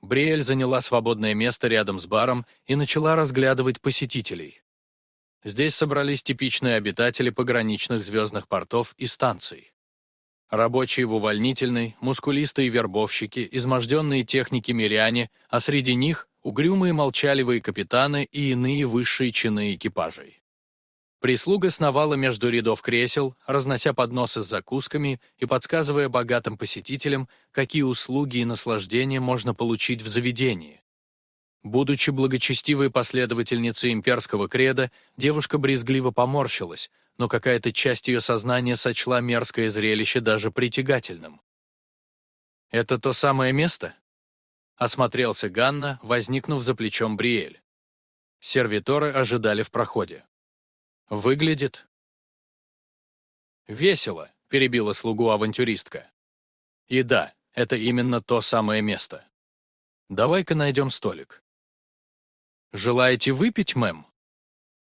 Бриэль заняла свободное место рядом с баром и начала разглядывать посетителей. Здесь собрались типичные обитатели пограничных звездных портов и станций. Рабочие в увольнительной, мускулистые вербовщики, изможденные техники миряне, а среди них угрюмые молчаливые капитаны и иные высшие чины экипажей. Прислуга сновала между рядов кресел, разнося подносы с закусками и подсказывая богатым посетителям, какие услуги и наслаждения можно получить в заведении. Будучи благочестивой последовательницей имперского креда, девушка брезгливо поморщилась, но какая-то часть ее сознания сочла мерзкое зрелище даже притягательным. «Это то самое место?» Осмотрелся Ганна, возникнув за плечом Бриэль. Сервиторы ожидали в проходе. «Выглядит...» «Весело», — перебила слугу авантюристка. «И да, это именно то самое место. Давай-ка найдем столик». «Желаете выпить, мэм?»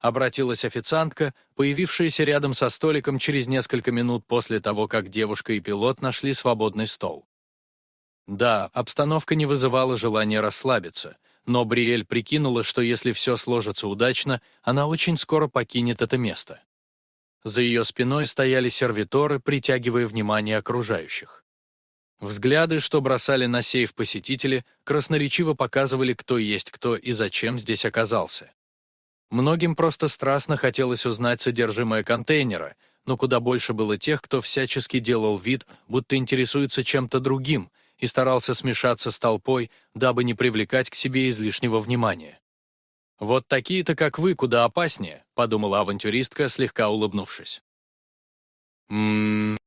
Обратилась официантка, появившаяся рядом со столиком через несколько минут после того, как девушка и пилот нашли свободный стол. Да, обстановка не вызывала желания расслабиться, но Бриэль прикинула, что если все сложится удачно, она очень скоро покинет это место. За ее спиной стояли сервиторы, притягивая внимание окружающих. Взгляды, что бросали на сейф посетители, красноречиво показывали, кто есть кто и зачем здесь оказался. Многим просто страстно хотелось узнать содержимое контейнера, но куда больше было тех, кто всячески делал вид, будто интересуется чем-то другим, и старался смешаться с толпой, дабы не привлекать к себе излишнего внимания. «Вот такие-то, как вы, куда опаснее», — подумала авантюристка, слегка улыбнувшись. «М-м-м»,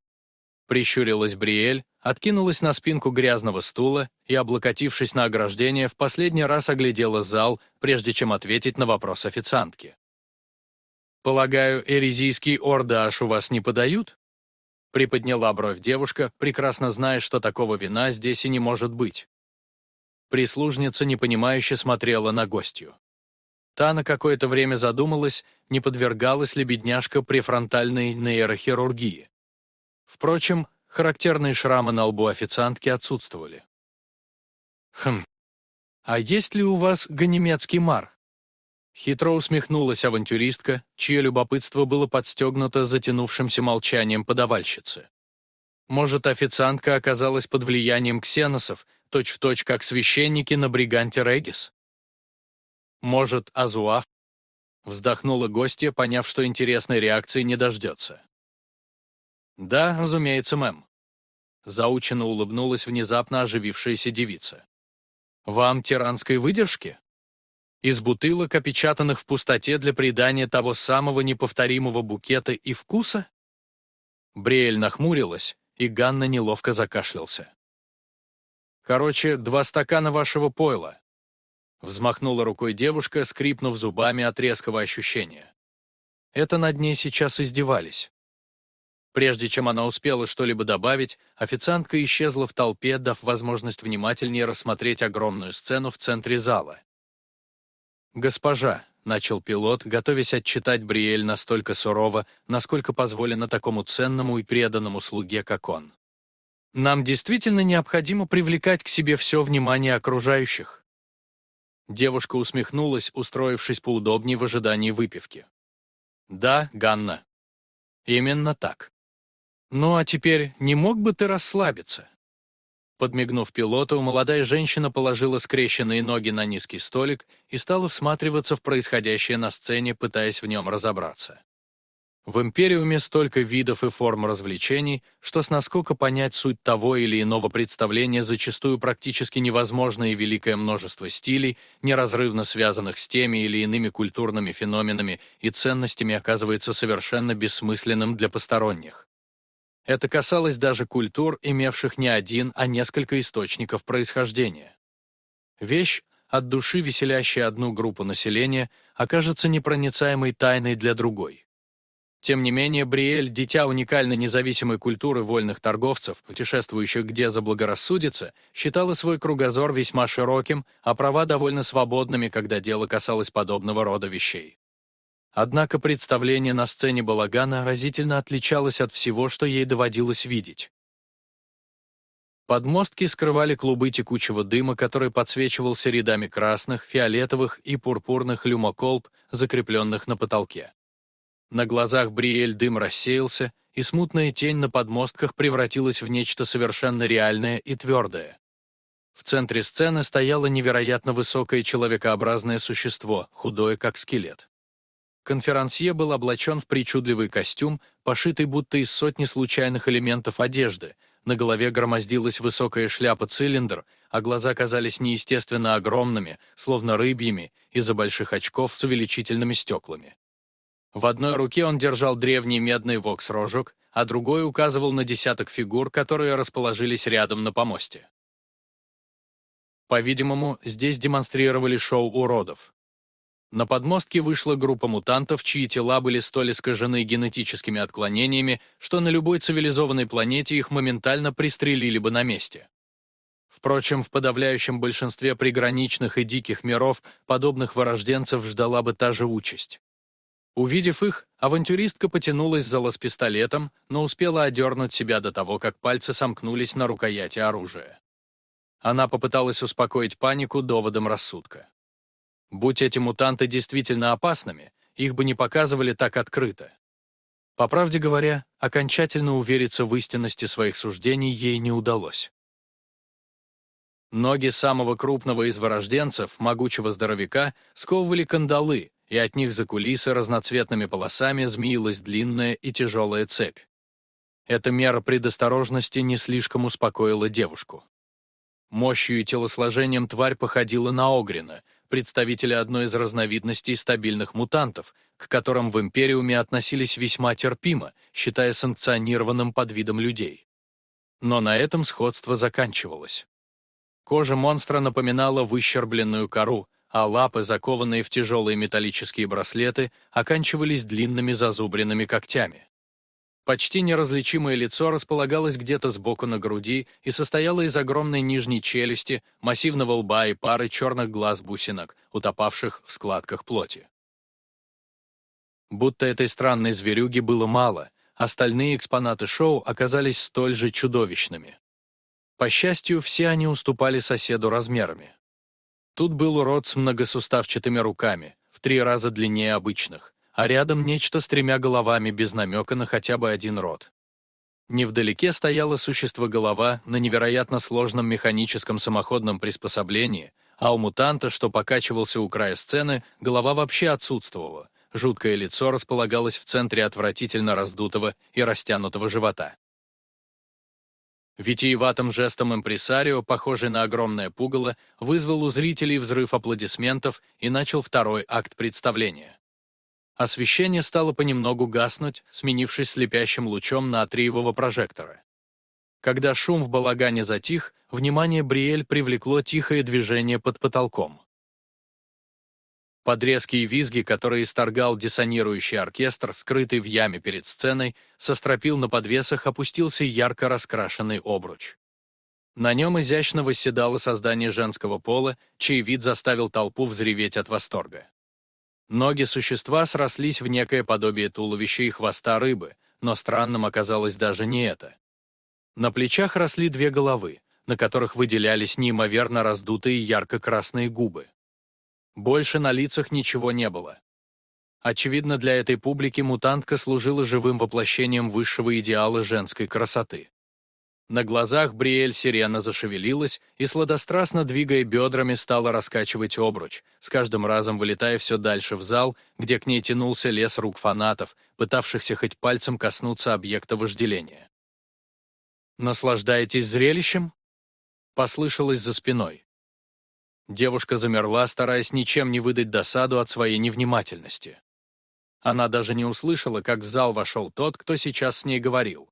прищурилась Бриэль, откинулась на спинку грязного стула и, облокотившись на ограждение, в последний раз оглядела зал, прежде чем ответить на вопрос официантки. «Полагаю, эрезийский ордаш у вас не подают?» Приподняла бровь девушка, прекрасно зная, что такого вина здесь и не может быть. Прислужница непонимающе смотрела на гостью. Та на какое-то время задумалась, не подвергалась ли бедняжка префронтальной нейрохирургии. Впрочем, Характерные шрамы на лбу официантки отсутствовали. «Хм. А есть ли у вас ганемецкий мар?» Хитро усмехнулась авантюристка, чье любопытство было подстегнуто затянувшимся молчанием подавальщицы. Может, официантка оказалась под влиянием ксеносов, точь-в-точь точь как священники на бриганте Регис? Может, Азуав? Вздохнула гостья, поняв, что интересной реакции не дождется. «Да, разумеется, мэм». Заученно улыбнулась внезапно оживившаяся девица. «Вам тиранской выдержки?» Из бутылок, опечатанных в пустоте для придания того самого неповторимого букета и вкуса? Бриэль нахмурилась, и Ганна неловко закашлялся. «Короче, два стакана вашего пойла», — взмахнула рукой девушка, скрипнув зубами от резкого ощущения. Это над ней сейчас издевались. Прежде чем она успела что-либо добавить, официантка исчезла в толпе, дав возможность внимательнее рассмотреть огромную сцену в центре зала. «Госпожа», — начал пилот, готовясь отчитать Бриэль настолько сурово, насколько позволено такому ценному и преданному слуге, как он. «Нам действительно необходимо привлекать к себе все внимание окружающих». Девушка усмехнулась, устроившись поудобнее в ожидании выпивки. «Да, Ганна. Именно так. «Ну а теперь не мог бы ты расслабиться?» Подмигнув пилоту, молодая женщина положила скрещенные ноги на низкий столик и стала всматриваться в происходящее на сцене, пытаясь в нем разобраться. В Империуме столько видов и форм развлечений, что с насколько понять суть того или иного представления зачастую практически невозможно и великое множество стилей, неразрывно связанных с теми или иными культурными феноменами и ценностями оказывается совершенно бессмысленным для посторонних. Это касалось даже культур, имевших не один, а несколько источников происхождения. Вещь, от души веселящая одну группу населения, окажется непроницаемой тайной для другой. Тем не менее, Бриэль, дитя уникально независимой культуры вольных торговцев, путешествующих где заблагорассудится, считала свой кругозор весьма широким, а права довольно свободными, когда дело касалось подобного рода вещей. Однако представление на сцене балагана разительно отличалось от всего, что ей доводилось видеть. Подмостки скрывали клубы текучего дыма, который подсвечивался рядами красных, фиолетовых и пурпурных люмоколб, закрепленных на потолке. На глазах Бриэль дым рассеялся, и смутная тень на подмостках превратилась в нечто совершенно реальное и твердое. В центре сцены стояло невероятно высокое человекообразное существо, худое как скелет. Конферансье был облачен в причудливый костюм, пошитый будто из сотни случайных элементов одежды, на голове громоздилась высокая шляпа-цилиндр, а глаза казались неестественно огромными, словно рыбьими, из-за больших очков с увеличительными стеклами. В одной руке он держал древний медный вокс-рожок, а другой указывал на десяток фигур, которые расположились рядом на помосте. По-видимому, здесь демонстрировали шоу уродов. На подмостке вышла группа мутантов, чьи тела были столь искажены генетическими отклонениями, что на любой цивилизованной планете их моментально пристрелили бы на месте. Впрочем, в подавляющем большинстве приграничных и диких миров подобных вырожденцев ждала бы та же участь. Увидев их, авантюристка потянулась за лаз-пистолетом, но успела одернуть себя до того, как пальцы сомкнулись на рукояти оружия. Она попыталась успокоить панику доводом рассудка. Будь эти мутанты действительно опасными, их бы не показывали так открыто. По правде говоря, окончательно увериться в истинности своих суждений ей не удалось. Ноги самого крупного из вырожденцев, могучего здоровяка, сковывали кандалы, и от них за кулисы разноцветными полосами змеилась длинная и тяжелая цепь. Эта мера предосторожности не слишком успокоила девушку. Мощью и телосложением тварь походила на Огрина, представителя одной из разновидностей стабильных мутантов, к которым в Империуме относились весьма терпимо, считая санкционированным подвидом людей. Но на этом сходство заканчивалось. Кожа монстра напоминала выщербленную кору, а лапы, закованные в тяжелые металлические браслеты, оканчивались длинными зазубренными когтями. Почти неразличимое лицо располагалось где-то сбоку на груди и состояло из огромной нижней челюсти, массивного лба и пары черных глаз-бусинок, утопавших в складках плоти. Будто этой странной зверюги было мало, остальные экспонаты шоу оказались столь же чудовищными. По счастью, все они уступали соседу размерами. Тут был урод с многосуставчатыми руками, в три раза длиннее обычных, а рядом нечто с тремя головами без намека на хотя бы один род. Невдалеке стояло существо-голова на невероятно сложном механическом самоходном приспособлении, а у мутанта, что покачивался у края сцены, голова вообще отсутствовала. Жуткое лицо располагалось в центре отвратительно раздутого и растянутого живота. Витиеватым жестом импресарио, похожий на огромное пугало, вызвал у зрителей взрыв аплодисментов и начал второй акт представления. Освещение стало понемногу гаснуть, сменившись слепящим лучом натриевого прожектора. Когда шум в балагане затих, внимание Бриэль привлекло тихое движение под потолком. Под резкие визги, которые исторгал диссонирующий оркестр, скрытый в яме перед сценой, со стропил на подвесах опустился ярко раскрашенный обруч. На нем изящно восседало создание женского пола, чей вид заставил толпу взреветь от восторга. Ноги существа срослись в некое подобие туловища и хвоста рыбы, но странным оказалось даже не это. На плечах росли две головы, на которых выделялись неимоверно раздутые ярко-красные губы. Больше на лицах ничего не было. Очевидно, для этой публики мутантка служила живым воплощением высшего идеала женской красоты. На глазах Бриэль сирена зашевелилась и, сладострастно двигая бедрами, стала раскачивать обруч, с каждым разом вылетая все дальше в зал, где к ней тянулся лес рук фанатов, пытавшихся хоть пальцем коснуться объекта вожделения. «Наслаждаетесь зрелищем?» — послышалось за спиной. Девушка замерла, стараясь ничем не выдать досаду от своей невнимательности. Она даже не услышала, как в зал вошел тот, кто сейчас с ней говорил.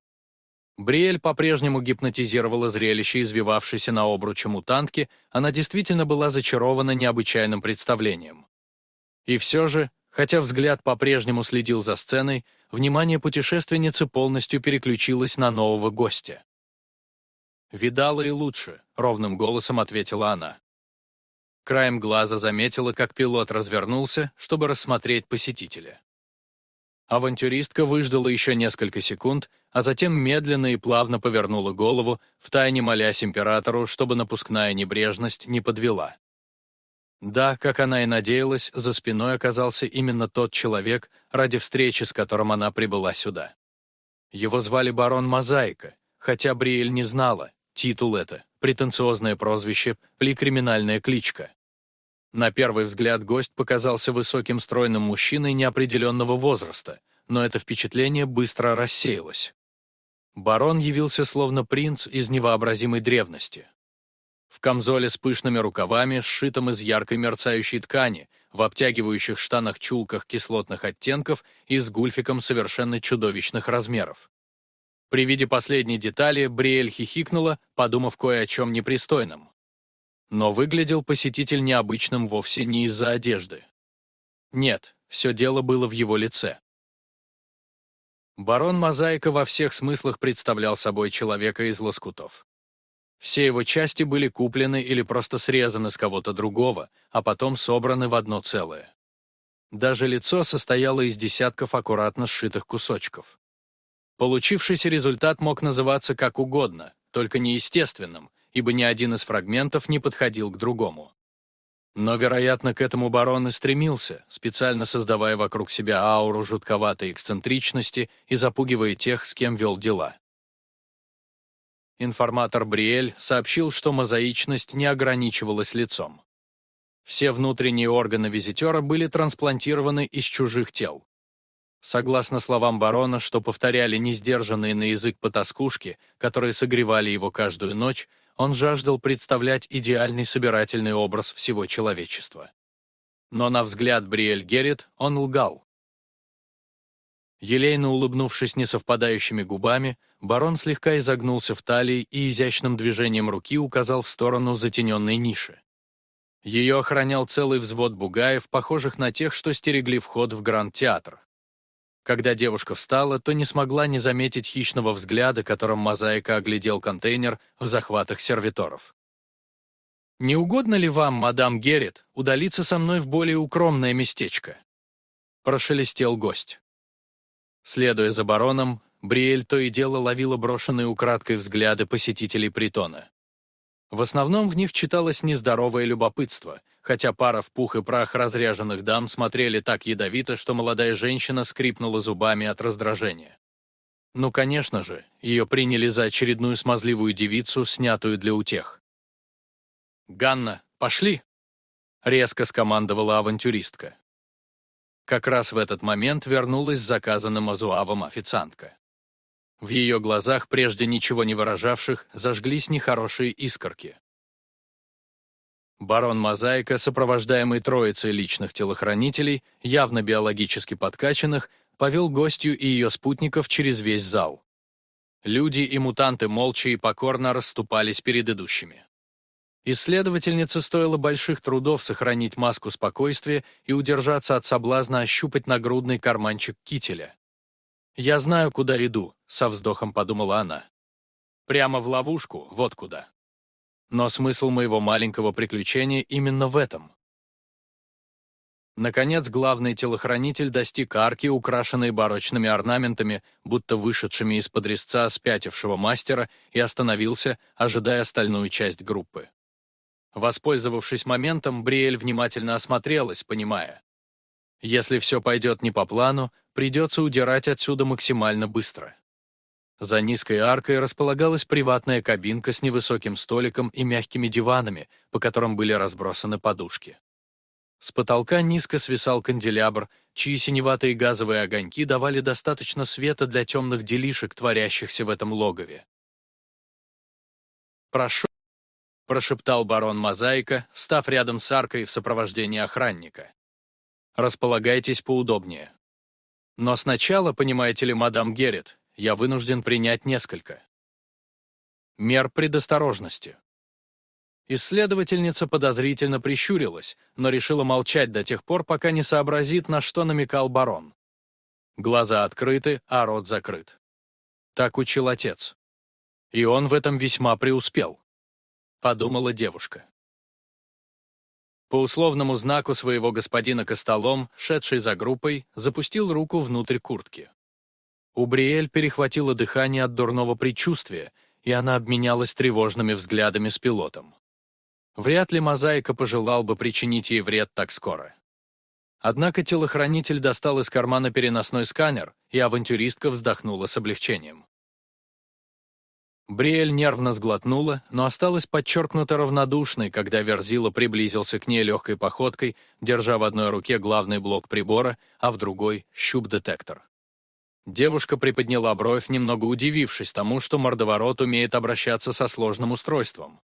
Бриэль по-прежнему гипнотизировала зрелище, извивавшееся на обруче мутантки, она действительно была зачарована необычайным представлением. И все же, хотя взгляд по-прежнему следил за сценой, внимание путешественницы полностью переключилось на нового гостя. «Видала и лучше», — ровным голосом ответила она. Краем глаза заметила, как пилот развернулся, чтобы рассмотреть посетителя. Авантюристка выждала еще несколько секунд, а затем медленно и плавно повернула голову, втайне молясь императору, чтобы напускная небрежность не подвела. Да, как она и надеялась, за спиной оказался именно тот человек, ради встречи с которым она прибыла сюда. Его звали барон Мозаика, хотя Бриэль не знала, титул это, претенциозное прозвище или криминальная кличка. На первый взгляд гость показался высоким стройным мужчиной неопределенного возраста, но это впечатление быстро рассеялось. Барон явился словно принц из невообразимой древности. В камзоле с пышными рукавами, сшитом из яркой мерцающей ткани, в обтягивающих штанах-чулках кислотных оттенков и с гульфиком совершенно чудовищных размеров. При виде последней детали Бриэль хихикнула, подумав кое о чем непристойном. Но выглядел посетитель необычным вовсе не из-за одежды. Нет, все дело было в его лице. Барон Мозаика во всех смыслах представлял собой человека из лоскутов. Все его части были куплены или просто срезаны с кого-то другого, а потом собраны в одно целое. Даже лицо состояло из десятков аккуратно сшитых кусочков. Получившийся результат мог называться как угодно, только неестественным, ибо ни один из фрагментов не подходил к другому. Но, вероятно, к этому барон и стремился, специально создавая вокруг себя ауру жутковатой эксцентричности и запугивая тех, с кем вел дела. Информатор Бриэль сообщил, что мозаичность не ограничивалась лицом. Все внутренние органы визитера были трансплантированы из чужих тел. Согласно словам барона, что повторяли несдержанные на язык потаскушки, которые согревали его каждую ночь, он жаждал представлять идеальный собирательный образ всего человечества. Но на взгляд Бриэль Геррит он лгал. Елейно улыбнувшись несовпадающими губами, барон слегка изогнулся в талии и изящным движением руки указал в сторону затененной ниши. Ее охранял целый взвод бугаев, похожих на тех, что стерегли вход в Гранд-театр. Когда девушка встала, то не смогла не заметить хищного взгляда, которым мозаика оглядел контейнер в захватах сервиторов. «Не угодно ли вам, мадам Геррит, удалиться со мной в более укромное местечко?» Прошелестел гость. Следуя за бароном, Бриэль то и дело ловила брошенные украдкой взгляды посетителей притона. В основном в них читалось нездоровое любопытство, хотя пара в пух и прах разряженных дам смотрели так ядовито, что молодая женщина скрипнула зубами от раздражения. Ну, конечно же, ее приняли за очередную смазливую девицу, снятую для утех. «Ганна, пошли!» — резко скомандовала авантюристка. Как раз в этот момент вернулась с заказанным азуавом официантка. В ее глазах, прежде ничего не выражавших, зажглись нехорошие искорки. Барон Мозаика, сопровождаемый троицей личных телохранителей, явно биологически подкачанных, повел гостью и ее спутников через весь зал. Люди и мутанты молча и покорно расступались перед идущими. Исследовательнице стоило больших трудов сохранить маску спокойствия и удержаться от соблазна ощупать нагрудный карманчик кителя. «Я знаю, куда иду», — со вздохом подумала она. «Прямо в ловушку, вот куда». Но смысл моего маленького приключения именно в этом. Наконец, главный телохранитель достиг арки, украшенной барочными орнаментами, будто вышедшими из-под резца спятившего мастера, и остановился, ожидая остальную часть группы. Воспользовавшись моментом, Бриэль внимательно осмотрелась, понимая. Если все пойдет не по плану, придется удирать отсюда максимально быстро. За низкой аркой располагалась приватная кабинка с невысоким столиком и мягкими диванами, по которым были разбросаны подушки. С потолка низко свисал канделябр, чьи синеватые газовые огоньки давали достаточно света для темных делишек, творящихся в этом логове. «Прошу», — прошептал барон Мозаика, став рядом с аркой в сопровождении охранника. «Располагайтесь поудобнее. Но сначала, понимаете ли, мадам Геррит, я вынужден принять несколько. Мер предосторожности. Исследовательница подозрительно прищурилась, но решила молчать до тех пор, пока не сообразит, на что намекал барон. Глаза открыты, а рот закрыт. Так учил отец. И он в этом весьма преуспел. Подумала девушка. По условному знаку своего господина Костолом, шедший за группой, запустил руку внутрь куртки. У Бриэль перехватило дыхание от дурного предчувствия, и она обменялась тревожными взглядами с пилотом. Вряд ли Мозаика пожелал бы причинить ей вред так скоро. Однако телохранитель достал из кармана переносной сканер, и авантюристка вздохнула с облегчением. Бриэль нервно сглотнула, но осталась подчеркнуто равнодушной, когда Верзила приблизился к ней легкой походкой, держа в одной руке главный блок прибора, а в другой — щуп-детектор. Девушка приподняла бровь, немного удивившись тому, что мордоворот умеет обращаться со сложным устройством.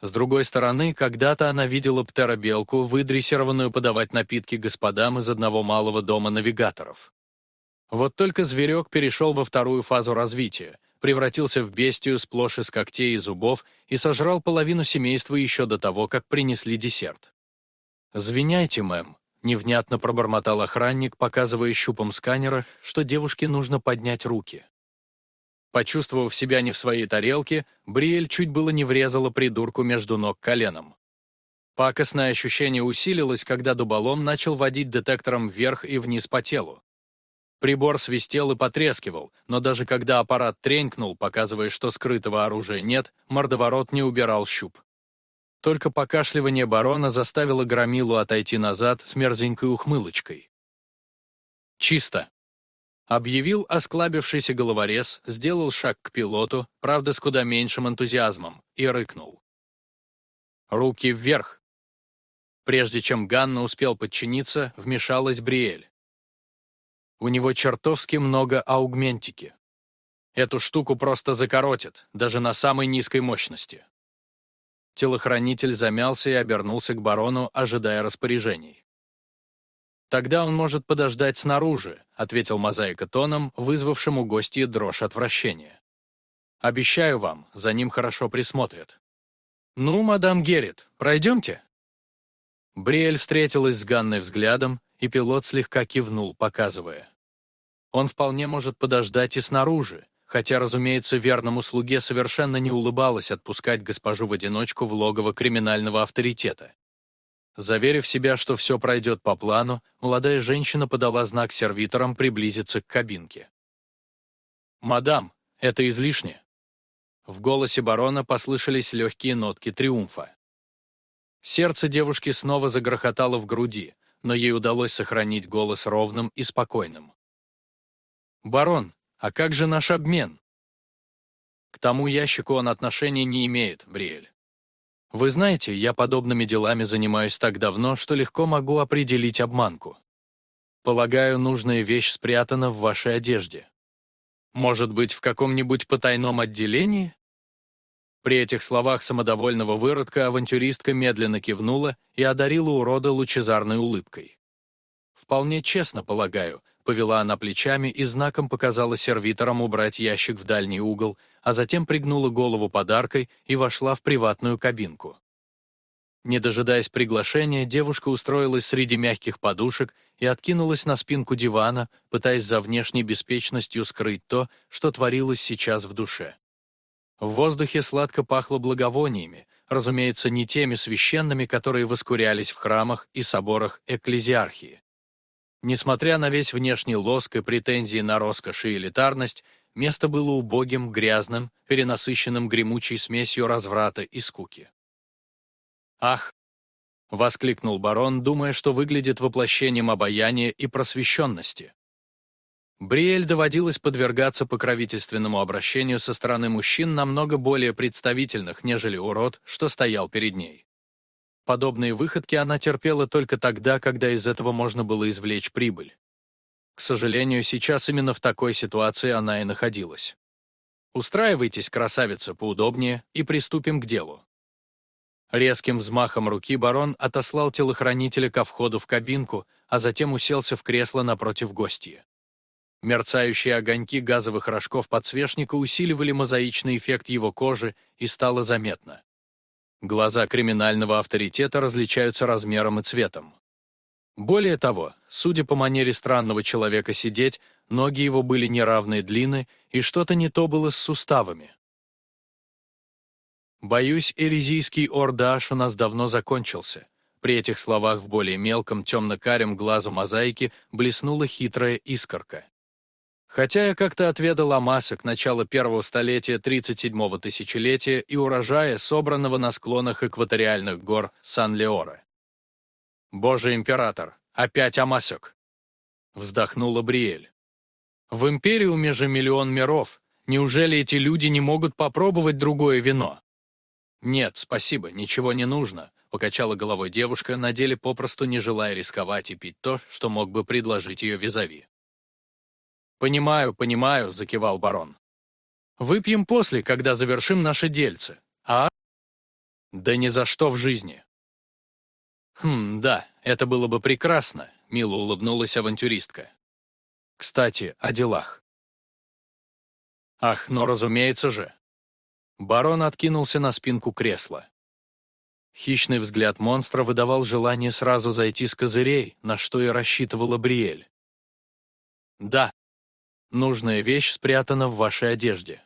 С другой стороны, когда-то она видела птеробелку, выдрессированную подавать напитки господам из одного малого дома навигаторов. Вот только зверек перешел во вторую фазу развития, превратился в бестию сплошь из когтей и зубов и сожрал половину семейства еще до того, как принесли десерт. «Звиняйте, мэм», — невнятно пробормотал охранник, показывая щупом сканера, что девушке нужно поднять руки. Почувствовав себя не в своей тарелке, Бриэль чуть было не врезала придурку между ног коленом. Пакостное ощущение усилилось, когда дуболом начал водить детектором вверх и вниз по телу. Прибор свистел и потрескивал, но даже когда аппарат тренькнул, показывая, что скрытого оружия нет, мордоворот не убирал щуп. Только покашливание барона заставило Громилу отойти назад с мерзенькой ухмылочкой. «Чисто», Объявил осклабившийся головорез, сделал шаг к пилоту, правда с куда меньшим энтузиазмом, и рыкнул. «Руки вверх!» Прежде чем Ганна успел подчиниться, вмешалась Бриэль. У него чертовски много аугментики. Эту штуку просто закоротит, даже на самой низкой мощности. Телохранитель замялся и обернулся к барону, ожидая распоряжений. «Тогда он может подождать снаружи», — ответил Мозаика тоном, вызвавшим у гостей дрожь отвращения. «Обещаю вам, за ним хорошо присмотрят». «Ну, мадам Геррит, пройдемте?» Бриэль встретилась с Ганной взглядом, и пилот слегка кивнул, показывая. Он вполне может подождать и снаружи, хотя, разумеется, верному слуге совершенно не улыбалось отпускать госпожу в одиночку в логово криминального авторитета. Заверив себя, что все пройдет по плану, молодая женщина подала знак сервиторам приблизиться к кабинке. «Мадам, это излишне». В голосе барона послышались легкие нотки триумфа. Сердце девушки снова загрохотало в груди, но ей удалось сохранить голос ровным и спокойным. «Барон, а как же наш обмен?» «К тому ящику он отношения не имеет, Бриэль. Вы знаете, я подобными делами занимаюсь так давно, что легко могу определить обманку. Полагаю, нужная вещь спрятана в вашей одежде. Может быть, в каком-нибудь потайном отделении? При этих словах самодовольного выродка авантюристка медленно кивнула и одарила урода лучезарной улыбкой. «Вполне честно, полагаю», — повела она плечами и знаком показала сервиторам убрать ящик в дальний угол, а затем пригнула голову подаркой и вошла в приватную кабинку. Не дожидаясь приглашения, девушка устроилась среди мягких подушек и откинулась на спинку дивана, пытаясь за внешней беспечностью скрыть то, что творилось сейчас в душе. В воздухе сладко пахло благовониями, разумеется, не теми священными, которые воскурялись в храмах и соборах экклезиархии. Несмотря на весь внешний лоск и претензии на роскошь и элитарность, Место было убогим, грязным, перенасыщенным гремучей смесью разврата и скуки. «Ах!» — воскликнул барон, думая, что выглядит воплощением обаяния и просвещенности. Бриэль доводилось подвергаться покровительственному обращению со стороны мужчин намного более представительных, нежели урод, что стоял перед ней. Подобные выходки она терпела только тогда, когда из этого можно было извлечь прибыль. К сожалению, сейчас именно в такой ситуации она и находилась. Устраивайтесь, красавица, поудобнее, и приступим к делу. Резким взмахом руки барон отослал телохранителя ко входу в кабинку, а затем уселся в кресло напротив гостья. Мерцающие огоньки газовых рожков подсвечника усиливали мозаичный эффект его кожи, и стало заметно. Глаза криминального авторитета различаются размером и цветом. Более того, судя по манере странного человека сидеть, ноги его были неравной длины, и что-то не то было с суставами. «Боюсь, эрезийский ордаш у нас давно закончился». При этих словах в более мелком темно-карем глазу мозаики блеснула хитрая искорка. Хотя я как-то отведал амасок начала первого столетия 37-го тысячелетия и урожая, собранного на склонах экваториальных гор Сан-Леора. «Боже император, опять Амасек!» Вздохнула Бриэль. «В Империуме же миллион миров. Неужели эти люди не могут попробовать другое вино?» «Нет, спасибо, ничего не нужно», — покачала головой девушка, на деле попросту не желая рисковать и пить то, что мог бы предложить ее визави. «Понимаю, понимаю», — закивал барон. «Выпьем после, когда завершим наши дельцы, а?» «Да ни за что в жизни». «Хм, да, это было бы прекрасно», — мило улыбнулась авантюристка. «Кстати, о делах». «Ах, ну разумеется же». Барон откинулся на спинку кресла. Хищный взгляд монстра выдавал желание сразу зайти с козырей, на что и рассчитывала Бриэль. «Да. Нужная вещь спрятана в вашей одежде.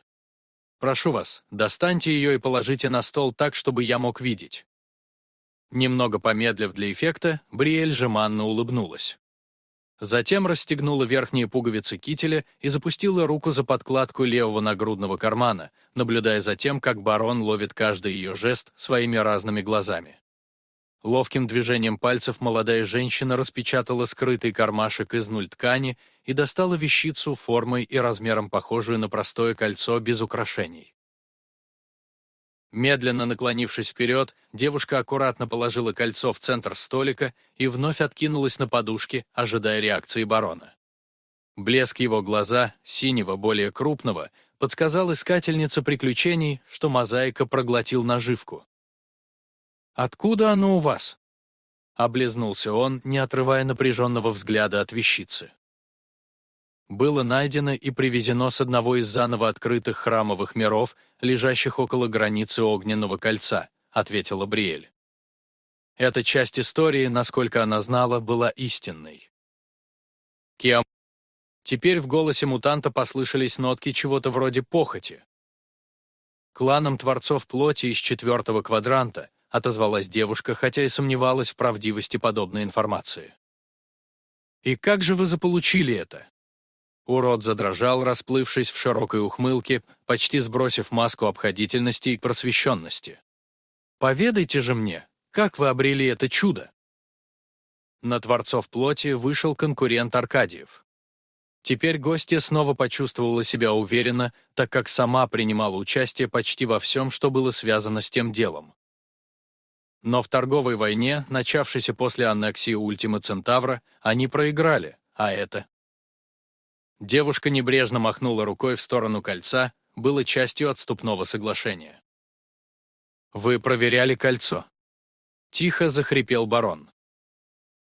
Прошу вас, достаньте ее и положите на стол так, чтобы я мог видеть». Немного помедлив для эффекта, Бриэль жеманно улыбнулась. Затем расстегнула верхние пуговицы кителя и запустила руку за подкладку левого нагрудного кармана, наблюдая за тем, как барон ловит каждый ее жест своими разными глазами. Ловким движением пальцев молодая женщина распечатала скрытый кармашек из нуль ткани и достала вещицу формой и размером похожую на простое кольцо без украшений. Медленно наклонившись вперед, девушка аккуратно положила кольцо в центр столика и вновь откинулась на подушке, ожидая реакции барона. Блеск его глаза, синего, более крупного, подсказал искательнице приключений, что мозаика проглотил наживку. «Откуда оно у вас?» — облизнулся он, не отрывая напряженного взгляда от вещицы было найдено и привезено с одного из заново открытых храмовых миров, лежащих около границы Огненного кольца, ответила Бриэль. Эта часть истории, насколько она знала, была истинной. Киам. Теперь в голосе мутанта послышались нотки чего-то вроде похоти. Кланом Творцов Плоти из четвертого квадранта отозвалась девушка, хотя и сомневалась в правдивости подобной информации. «И как же вы заполучили это?» Урод задрожал, расплывшись в широкой ухмылке, почти сбросив маску обходительности и просвещенности. «Поведайте же мне, как вы обрели это чудо?» На Творцов плоти вышел конкурент Аркадьев. Теперь гостья снова почувствовала себя уверенно, так как сама принимала участие почти во всем, что было связано с тем делом. Но в торговой войне, начавшейся после аннексии Ультима Центавра, они проиграли, а это Девушка небрежно махнула рукой в сторону кольца, было частью отступного соглашения. «Вы проверяли кольцо?» Тихо захрипел барон.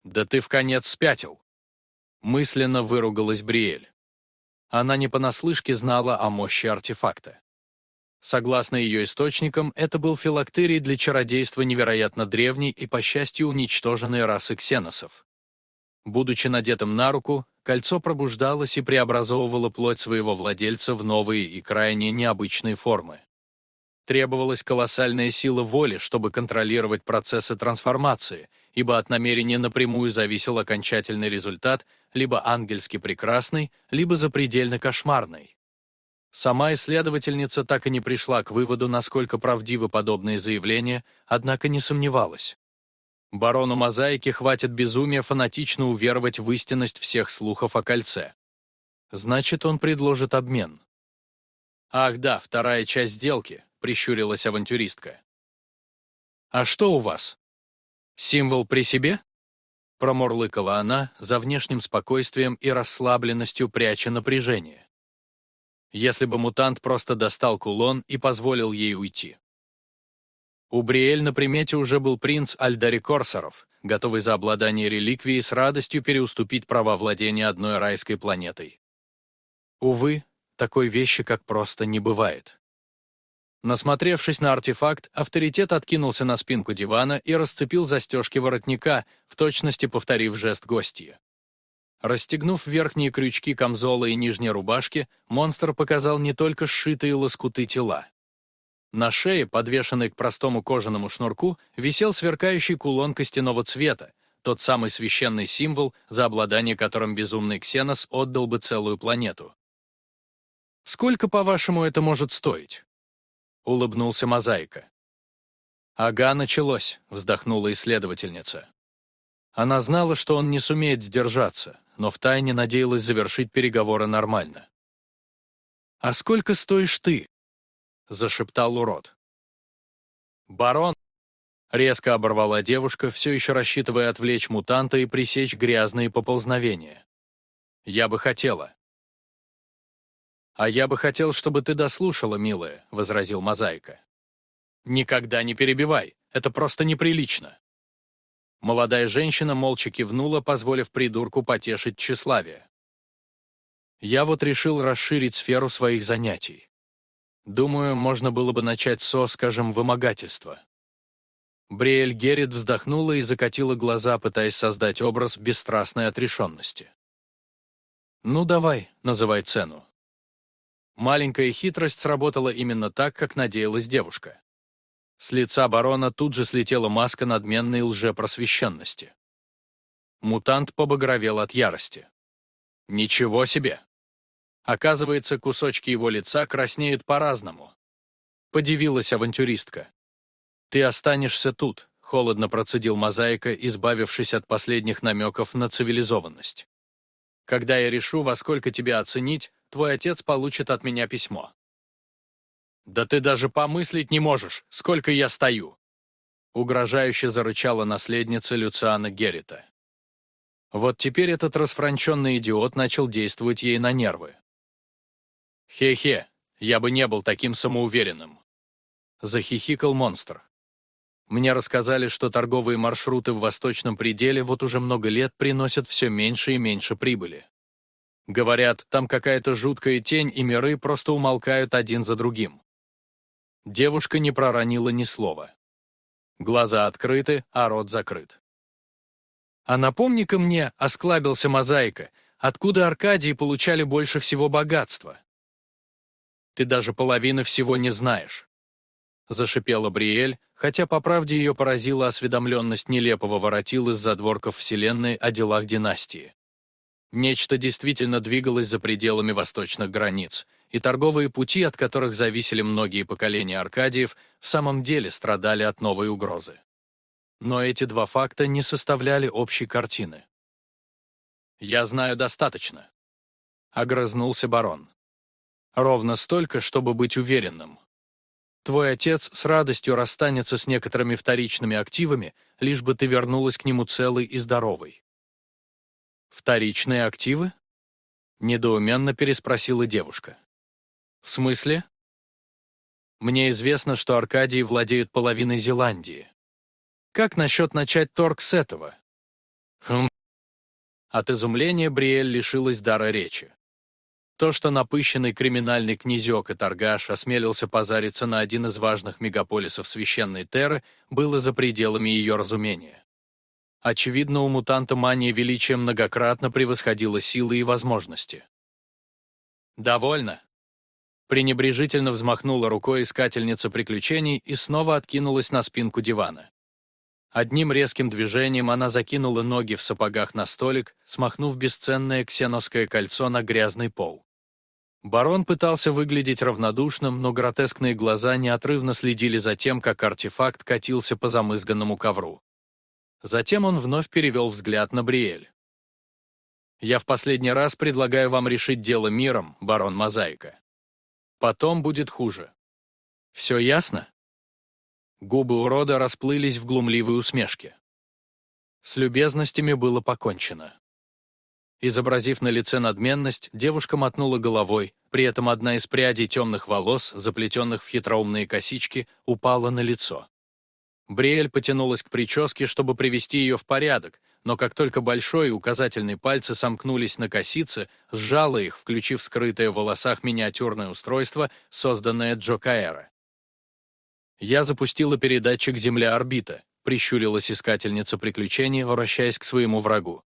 «Да ты в конец спятил!» Мысленно выругалась Бриэль. Она не понаслышке знала о мощи артефакта. Согласно ее источникам, это был филактерий для чародейства невероятно древней и, по счастью, уничтоженной расы ксеносов. Будучи надетым на руку, кольцо пробуждалось и преобразовывало плоть своего владельца в новые и крайне необычные формы. Требовалась колоссальная сила воли, чтобы контролировать процессы трансформации, ибо от намерения напрямую зависел окончательный результат, либо ангельски прекрасный, либо запредельно кошмарный. Сама исследовательница так и не пришла к выводу, насколько правдивы подобные заявления, однако не сомневалась. Барону Мозаики хватит безумия фанатично уверовать в истинность всех слухов о кольце. Значит, он предложит обмен. «Ах да, вторая часть сделки», — прищурилась авантюристка. «А что у вас? Символ при себе?» Промурлыкала она, за внешним спокойствием и расслабленностью пряча напряжение. Если бы мутант просто достал кулон и позволил ей уйти. У Бриэль на примете уже был принц Альдари Корсаров, готовый за обладание реликвией с радостью переуступить права владения одной райской планетой. Увы, такой вещи как просто не бывает. Насмотревшись на артефакт, авторитет откинулся на спинку дивана и расцепил застежки воротника, в точности повторив жест гостья. Расстегнув верхние крючки камзола и нижней рубашки, монстр показал не только сшитые лоскуты тела. На шее, подвешенной к простому кожаному шнурку, висел сверкающий кулон костяного цвета, тот самый священный символ, за обладание которым безумный Ксенос отдал бы целую планету. «Сколько, по-вашему, это может стоить?» — улыбнулся Мозаика. «Ага, началось», — вздохнула исследовательница. Она знала, что он не сумеет сдержаться, но втайне надеялась завершить переговоры нормально. «А сколько стоишь ты?» зашептал урод. «Барон!» — резко оборвала девушка, все еще рассчитывая отвлечь мутанта и пресечь грязные поползновения. «Я бы хотела». «А я бы хотел, чтобы ты дослушала, милая», — возразил Мозаика. «Никогда не перебивай, это просто неприлично». Молодая женщина молча кивнула, позволив придурку потешить тщеславие. Я вот решил расширить сферу своих занятий. Думаю, можно было бы начать со, скажем, вымогательства. Бриэль Геррит вздохнула и закатила глаза, пытаясь создать образ бесстрастной отрешенности. «Ну давай, называй цену». Маленькая хитрость сработала именно так, как надеялась девушка. С лица барона тут же слетела маска надменной лжепросвещенности. Мутант побагровел от ярости. «Ничего себе!» Оказывается, кусочки его лица краснеют по-разному. Подивилась авантюристка. «Ты останешься тут», — холодно процедил Мозаика, избавившись от последних намеков на цивилизованность. «Когда я решу, во сколько тебя оценить, твой отец получит от меня письмо». «Да ты даже помыслить не можешь, сколько я стою!» Угрожающе зарычала наследница Люциана Геррита. Вот теперь этот расфранченный идиот начал действовать ей на нервы. «Хе-хе, я бы не был таким самоуверенным!» Захихикал монстр. Мне рассказали, что торговые маршруты в Восточном пределе вот уже много лет приносят все меньше и меньше прибыли. Говорят, там какая-то жуткая тень, и миры просто умолкают один за другим. Девушка не проронила ни слова. Глаза открыты, а рот закрыт. «А напомни-ка мне», — осклабился Мозаика, «откуда Аркадии получали больше всего богатства?» «Ты даже половины всего не знаешь», — зашипела Бриэль, хотя по правде ее поразила осведомленность нелепого воротил из задворков Вселенной о делах династии. Нечто действительно двигалось за пределами восточных границ, и торговые пути, от которых зависели многие поколения Аркадиев, в самом деле страдали от новой угрозы. Но эти два факта не составляли общей картины. «Я знаю достаточно», — огрызнулся барон. «Ровно столько, чтобы быть уверенным. Твой отец с радостью расстанется с некоторыми вторичными активами, лишь бы ты вернулась к нему целой и здоровой». «Вторичные активы?» — недоуменно переспросила девушка. «В смысле?» «Мне известно, что Аркадии владеют половиной Зеландии. Как насчет начать торг с этого?» «Хм...» От изумления Бриэль лишилась дара речи. То, что напыщенный криминальный князек и торгаш осмелился позариться на один из важных мегаполисов священной Терры, было за пределами ее разумения. Очевидно, у мутанта мания величия многократно превосходила силы и возможности. «Довольно», пренебрежительно взмахнула рукой искательница приключений и снова откинулась на спинку дивана. Одним резким движением она закинула ноги в сапогах на столик, смахнув бесценное ксеновское кольцо на грязный пол. Барон пытался выглядеть равнодушным, но гротескные глаза неотрывно следили за тем, как артефакт катился по замызганному ковру. Затем он вновь перевел взгляд на Бриэль. «Я в последний раз предлагаю вам решить дело миром, барон Мозаика. Потом будет хуже. Все ясно?» Губы урода расплылись в глумливой усмешке. С любезностями было покончено. Изобразив на лице надменность, девушка мотнула головой, при этом одна из прядей темных волос, заплетенных в хитроумные косички, упала на лицо. Бриэль потянулась к прическе, чтобы привести ее в порядок, но как только большой и указательный пальцы сомкнулись на косице, сжала их, включив скрытое в волосах миниатюрное устройство, созданное Джо Каэра. Я запустила передатчик «Земля-орбита», прищурилась искательница приключений, вращаясь к своему врагу.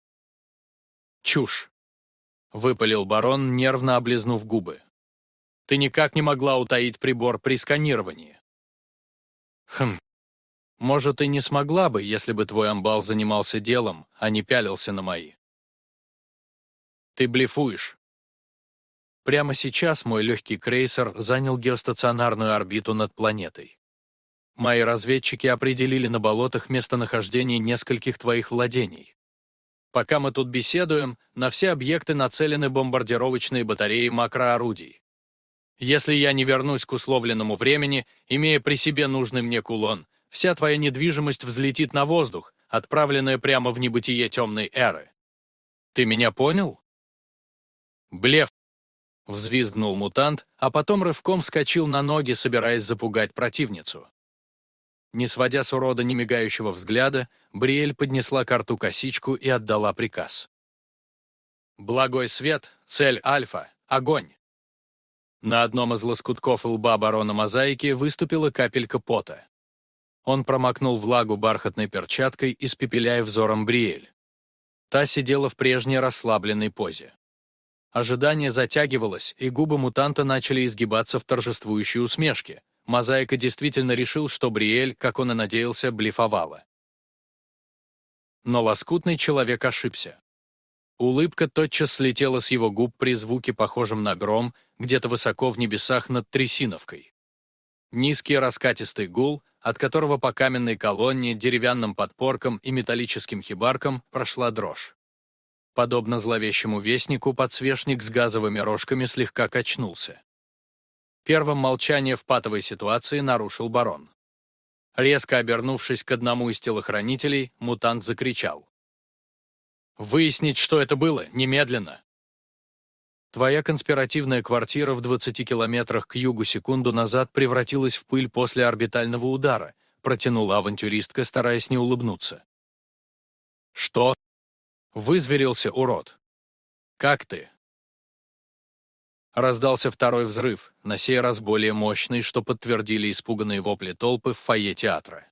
«Чушь!» — выпалил барон, нервно облизнув губы. «Ты никак не могла утаить прибор при сканировании». «Хм, может, и не смогла бы, если бы твой амбал занимался делом, а не пялился на мои. Ты блефуешь. Прямо сейчас мой легкий крейсер занял геостационарную орбиту над планетой. Мои разведчики определили на болотах местонахождение нескольких твоих владений. Пока мы тут беседуем, на все объекты нацелены бомбардировочные батареи макроорудий. Если я не вернусь к условленному времени, имея при себе нужный мне кулон, вся твоя недвижимость взлетит на воздух, отправленная прямо в небытие темной эры. Ты меня понял? Блеф. Взвизгнул мутант, а потом рывком вскочил на ноги, собираясь запугать противницу. Не сводя с урода немигающего взгляда, Бриэль поднесла карту косичку и отдала приказ. «Благой свет, цель Альфа, огонь!» На одном из лоскутков лба барона Мозаики выступила капелька пота. Он промокнул влагу бархатной перчаткой, испепеляя взором Бриэль. Та сидела в прежней расслабленной позе. Ожидание затягивалось, и губы мутанта начали изгибаться в торжествующей усмешке. Мозаика действительно решил, что Бриэль, как он и надеялся, блефовала. Но лоскутный человек ошибся. Улыбка тотчас слетела с его губ при звуке, похожем на гром, где-то высоко в небесах над Трясиновкой. Низкий раскатистый гул, от которого по каменной колонне, деревянным подпоркам и металлическим хибаркам прошла дрожь. Подобно зловещему вестнику, подсвечник с газовыми рожками слегка качнулся. Первым молчание в патовой ситуации нарушил барон. Резко обернувшись к одному из телохранителей, мутант закричал. Выяснить, что это было, немедленно. Твоя конспиративная квартира в 20 километрах к югу секунду назад превратилась в пыль после орбитального удара, протянула авантюристка, стараясь не улыбнуться. Что? Вызверился урод. Как ты? Раздался второй взрыв, на сей раз более мощный, что подтвердили испуганные вопли толпы в фойе театра.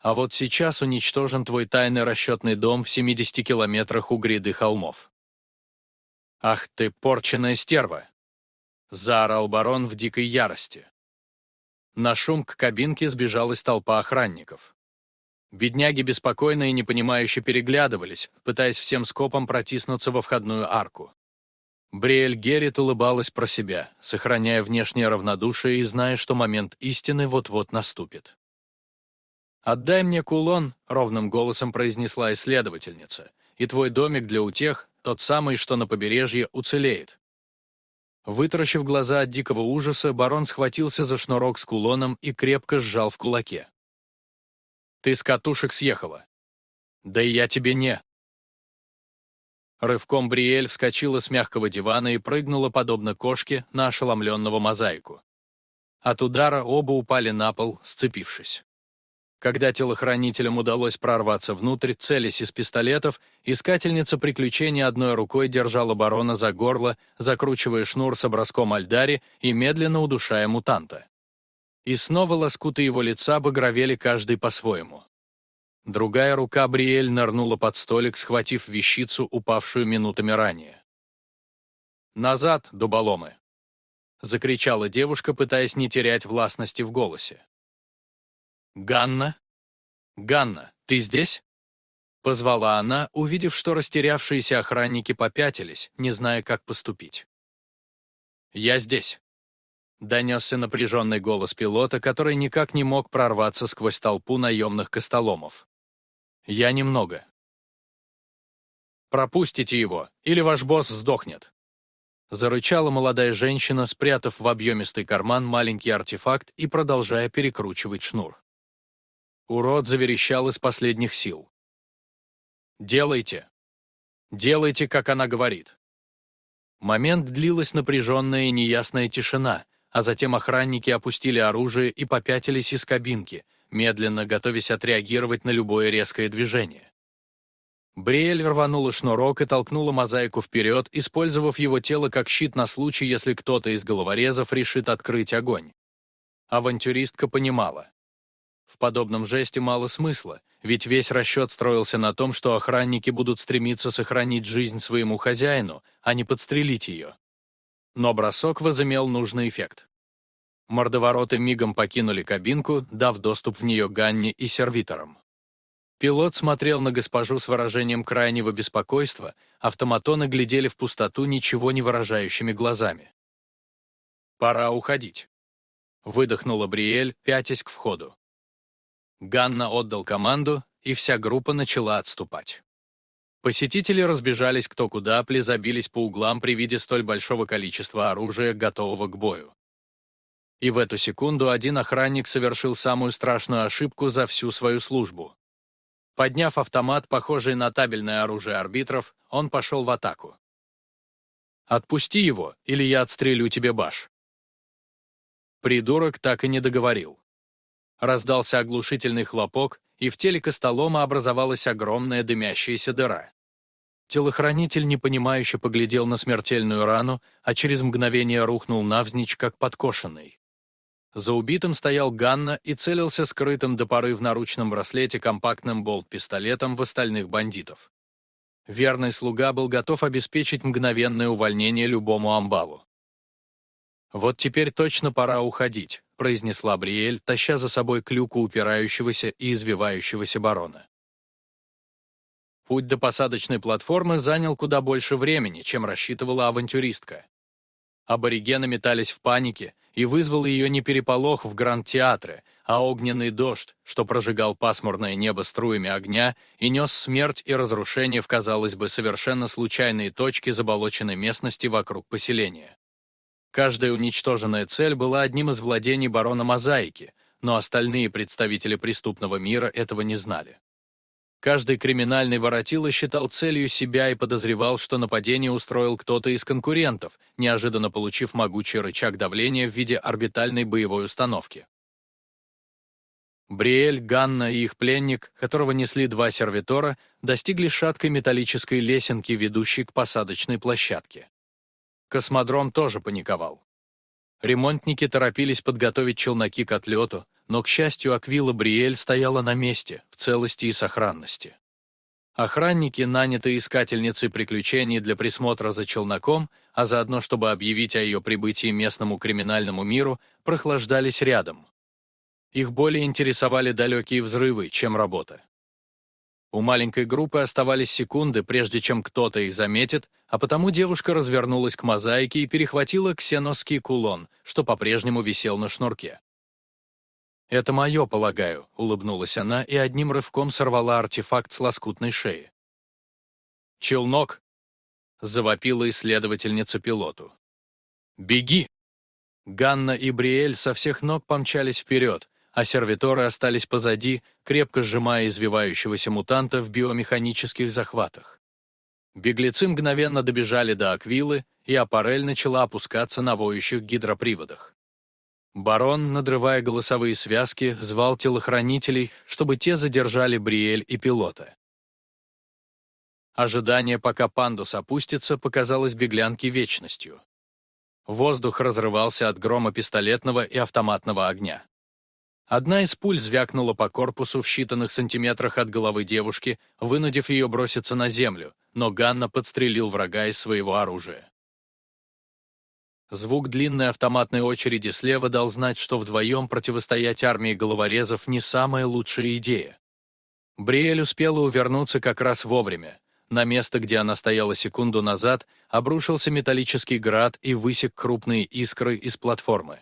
А вот сейчас уничтожен твой тайный расчетный дом в 70 километрах у гряды холмов. «Ах ты, порченная стерва!» — заорал барон в дикой ярости. На шум к кабинке сбежалась толпа охранников. Бедняги беспокойно и непонимающе переглядывались, пытаясь всем скопом протиснуться во входную арку. Бриэль Геррит улыбалась про себя, сохраняя внешнее равнодушие и зная, что момент истины вот-вот наступит. «Отдай мне кулон», — ровным голосом произнесла исследовательница, «и твой домик для утех, тот самый, что на побережье, уцелеет». Вытаращив глаза от дикого ужаса, барон схватился за шнурок с кулоном и крепко сжал в кулаке. «Ты с катушек съехала». «Да и я тебе не». Рывком Бриэль вскочила с мягкого дивана и прыгнула, подобно кошке, на ошеломленного мозаику. От удара оба упали на пол, сцепившись. Когда телохранителям удалось прорваться внутрь, целясь из пистолетов, искательница приключений одной рукой держала барона за горло, закручивая шнур с образком альдари и медленно удушая мутанта. И снова лоскуты его лица багровели каждый по-своему. Другая рука Бриэль нырнула под столик, схватив вещицу, упавшую минутами ранее. «Назад, дуболомы!» — закричала девушка, пытаясь не терять властности в голосе. «Ганна? Ганна, ты здесь?» Позвала она, увидев, что растерявшиеся охранники попятились, не зная, как поступить. «Я здесь», — донесся напряженный голос пилота, который никак не мог прорваться сквозь толпу наемных костоломов. «Я немного». «Пропустите его, или ваш босс сдохнет», — зарычала молодая женщина, спрятав в объемистый карман маленький артефакт и продолжая перекручивать шнур. Урод заверещал из последних сил. «Делайте! Делайте, как она говорит!» Момент длилась напряженная и неясная тишина, а затем охранники опустили оружие и попятились из кабинки, медленно готовясь отреагировать на любое резкое движение. Бриэль рванула шнурок и толкнула мозаику вперед, использовав его тело как щит на случай, если кто-то из головорезов решит открыть огонь. Авантюристка понимала. В подобном жесте мало смысла, ведь весь расчет строился на том, что охранники будут стремиться сохранить жизнь своему хозяину, а не подстрелить ее. Но бросок возымел нужный эффект. Мордовороты мигом покинули кабинку, дав доступ в нее Ганне и сервиторам. Пилот смотрел на госпожу с выражением крайнего беспокойства, автоматоны глядели в пустоту ничего не выражающими глазами. «Пора уходить», — выдохнула Бриэль, пятясь к входу. Ганна отдал команду, и вся группа начала отступать. Посетители разбежались кто куда, плезабились по углам при виде столь большого количества оружия, готового к бою. И в эту секунду один охранник совершил самую страшную ошибку за всю свою службу. Подняв автомат, похожий на табельное оружие арбитров, он пошел в атаку. Отпусти его, или я отстрелю тебе баш. Придурок так и не договорил. Раздался оглушительный хлопок, и в теле Костолома образовалась огромная дымящаяся дыра. Телохранитель непонимающе поглядел на смертельную рану, а через мгновение рухнул навзничь, как подкошенный. За убитым стоял Ганна и целился скрытым до поры в наручном браслете компактным болт-пистолетом в остальных бандитов. Верный слуга был готов обеспечить мгновенное увольнение любому амбалу. «Вот теперь точно пора уходить», — произнесла Бриэль, таща за собой клюку упирающегося и извивающегося барона. Путь до посадочной платформы занял куда больше времени, чем рассчитывала авантюристка. Аборигены метались в панике, и вызвал ее не переполох в Гранд-театре, а огненный дождь, что прожигал пасмурное небо струями огня и нес смерть и разрушение в, казалось бы, совершенно случайные точки заболоченной местности вокруг поселения. Каждая уничтоженная цель была одним из владений барона Мозаики, но остальные представители преступного мира этого не знали. Каждый криминальный воротило считал целью себя и подозревал, что нападение устроил кто-то из конкурентов, неожиданно получив могучий рычаг давления в виде орбитальной боевой установки. Бриэль, Ганна и их пленник, которого несли два сервитора, достигли шаткой металлической лесенки, ведущей к посадочной площадке. Космодром тоже паниковал. Ремонтники торопились подготовить челноки к отлету, но, к счастью, Аквила Бриэль стояла на месте, в целости и сохранности. Охранники, нанятые искательницей приключений для присмотра за челноком, а заодно, чтобы объявить о ее прибытии местному криминальному миру, прохлаждались рядом. Их более интересовали далекие взрывы, чем работа. У маленькой группы оставались секунды, прежде чем кто-то их заметит, а потому девушка развернулась к мозаике и перехватила ксеносский кулон, что по-прежнему висел на шнурке. «Это мое, полагаю», — улыбнулась она и одним рывком сорвала артефакт с лоскутной шеи. «Челнок!» — завопила исследовательница пилоту. «Беги!» Ганна и Бриэль со всех ног помчались вперед, а сервиторы остались позади, крепко сжимая извивающегося мутанта в биомеханических захватах. Беглецы мгновенно добежали до Аквилы, и аппарель начала опускаться на воющих гидроприводах. Барон, надрывая голосовые связки, звал телохранителей, чтобы те задержали Бриэль и пилота. Ожидание, пока пандус опустится, показалось беглянке вечностью. Воздух разрывался от грома пистолетного и автоматного огня. Одна из пуль звякнула по корпусу в считанных сантиметрах от головы девушки, вынудив ее броситься на землю, но Ганна подстрелил врага из своего оружия. Звук длинной автоматной очереди слева дал знать, что вдвоем противостоять армии головорезов не самая лучшая идея. Бриэль успела увернуться как раз вовремя. На место, где она стояла секунду назад, обрушился металлический град и высек крупные искры из платформы.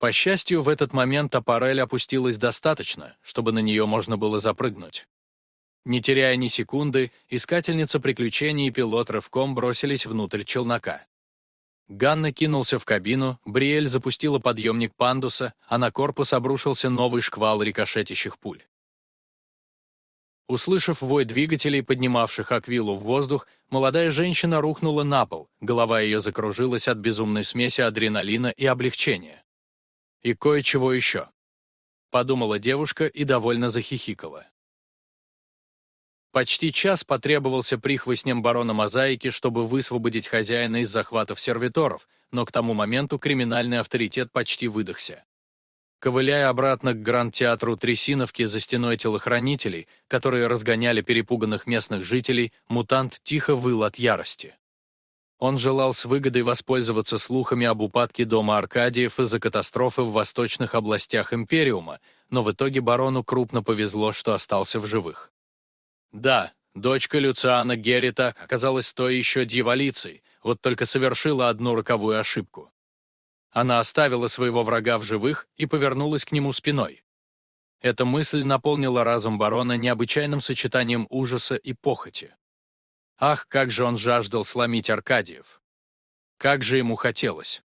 По счастью, в этот момент аппарель опустилась достаточно, чтобы на нее можно было запрыгнуть. Не теряя ни секунды, искательница приключений и пилот рывком бросились внутрь челнока. Ганна кинулся в кабину, Бриэль запустила подъемник пандуса, а на корпус обрушился новый шквал рикошетящих пуль. Услышав вой двигателей, поднимавших Аквилу в воздух, молодая женщина рухнула на пол, голова ее закружилась от безумной смеси адреналина и облегчения. И кое-чего еще. Подумала девушка и довольно захихикала. Почти час потребовался прихвостням барона Мозаики, чтобы высвободить хозяина из захватов сервиторов, но к тому моменту криминальный авторитет почти выдохся. Ковыляя обратно к Гранд-театру Трясиновки за стеной телохранителей, которые разгоняли перепуганных местных жителей, мутант тихо выл от ярости. Он желал с выгодой воспользоваться слухами об упадке дома Аркадиев из-за катастрофы в восточных областях Империума, но в итоге барону крупно повезло, что остался в живых. Да, дочка Люциана Геррита оказалась той еще дьяволицей, вот только совершила одну роковую ошибку. Она оставила своего врага в живых и повернулась к нему спиной. Эта мысль наполнила разум барона необычайным сочетанием ужаса и похоти. Ах, как же он жаждал сломить Аркадиев! Как же ему хотелось!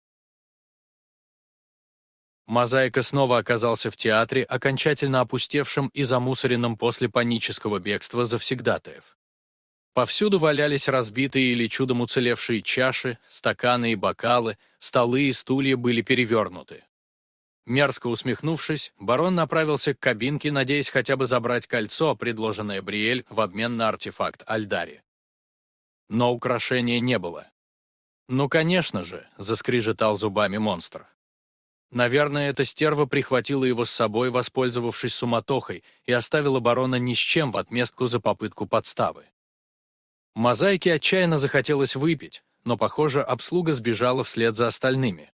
Мозаика снова оказался в театре, окончательно опустевшем и замусоренном после панического бегства завсегдатаев. Повсюду валялись разбитые или чудом уцелевшие чаши, стаканы и бокалы, столы и стулья были перевернуты. Мерзко усмехнувшись, барон направился к кабинке, надеясь хотя бы забрать кольцо, предложенное Бриэль в обмен на артефакт Альдари. Но украшения не было. «Ну, конечно же», — заскрижетал зубами монстр. Наверное, эта стерва прихватила его с собой, воспользовавшись суматохой, и оставила барона ни с чем в отместку за попытку подставы. Мозаике отчаянно захотелось выпить, но, похоже, обслуга сбежала вслед за остальными.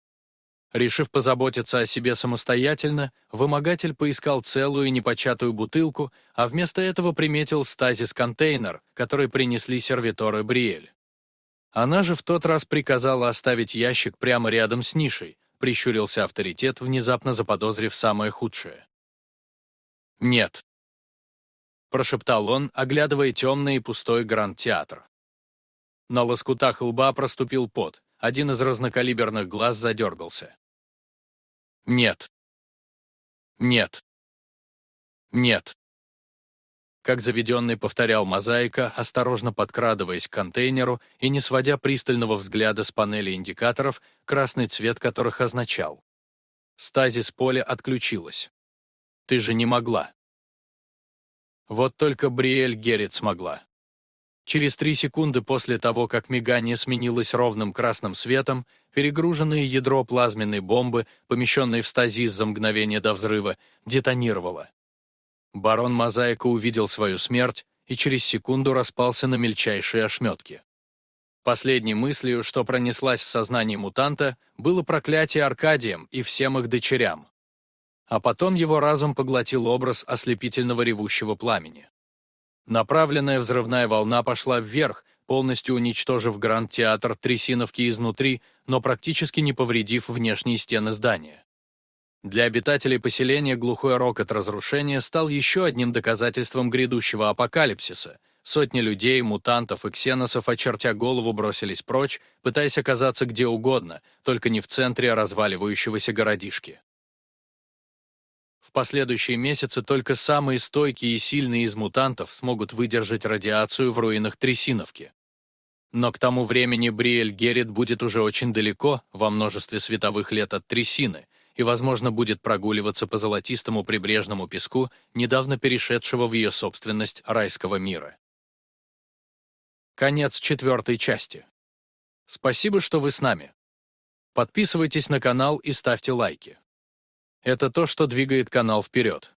Решив позаботиться о себе самостоятельно, вымогатель поискал целую непочатую бутылку, а вместо этого приметил стазис-контейнер, который принесли сервиторы Бриэль. Она же в тот раз приказала оставить ящик прямо рядом с нишей, прищурился авторитет, внезапно заподозрив самое худшее. «Нет», — прошептал он, оглядывая темный и пустой гранд-театр. На лоскутах лба проступил пот, один из разнокалиберных глаз задергался. «Нет. Нет. Нет». Как заведенный повторял мозаика, осторожно подкрадываясь к контейнеру и не сводя пристального взгляда с панели индикаторов, красный цвет которых означал. Стазис поля отключилась. Ты же не могла. Вот только Бриэль Геррит смогла. Через три секунды после того, как мигание сменилось ровным красным светом, перегруженное ядро плазменной бомбы, помещенной в стазис за мгновение до взрыва, детонировало. Барон Мозаика увидел свою смерть и через секунду распался на мельчайшие ошметки. Последней мыслью, что пронеслась в сознании мутанта, было проклятие Аркадием и всем их дочерям. А потом его разум поглотил образ ослепительного ревущего пламени. Направленная взрывная волна пошла вверх, полностью уничтожив Гранд-театр Трясиновки изнутри, но практически не повредив внешние стены здания. Для обитателей поселения глухой рокот разрушения стал еще одним доказательством грядущего апокалипсиса. Сотни людей, мутантов и ксеносов, очертя голову, бросились прочь, пытаясь оказаться где угодно, только не в центре разваливающегося городишки. В последующие месяцы только самые стойкие и сильные из мутантов смогут выдержать радиацию в руинах Трясиновки. Но к тому времени Бриэль Геррит будет уже очень далеко, во множестве световых лет от Трясины, и, возможно, будет прогуливаться по золотистому прибрежному песку, недавно перешедшего в ее собственность райского мира. Конец четвертой части. Спасибо, что вы с нами. Подписывайтесь на канал и ставьте лайки. Это то, что двигает канал вперед.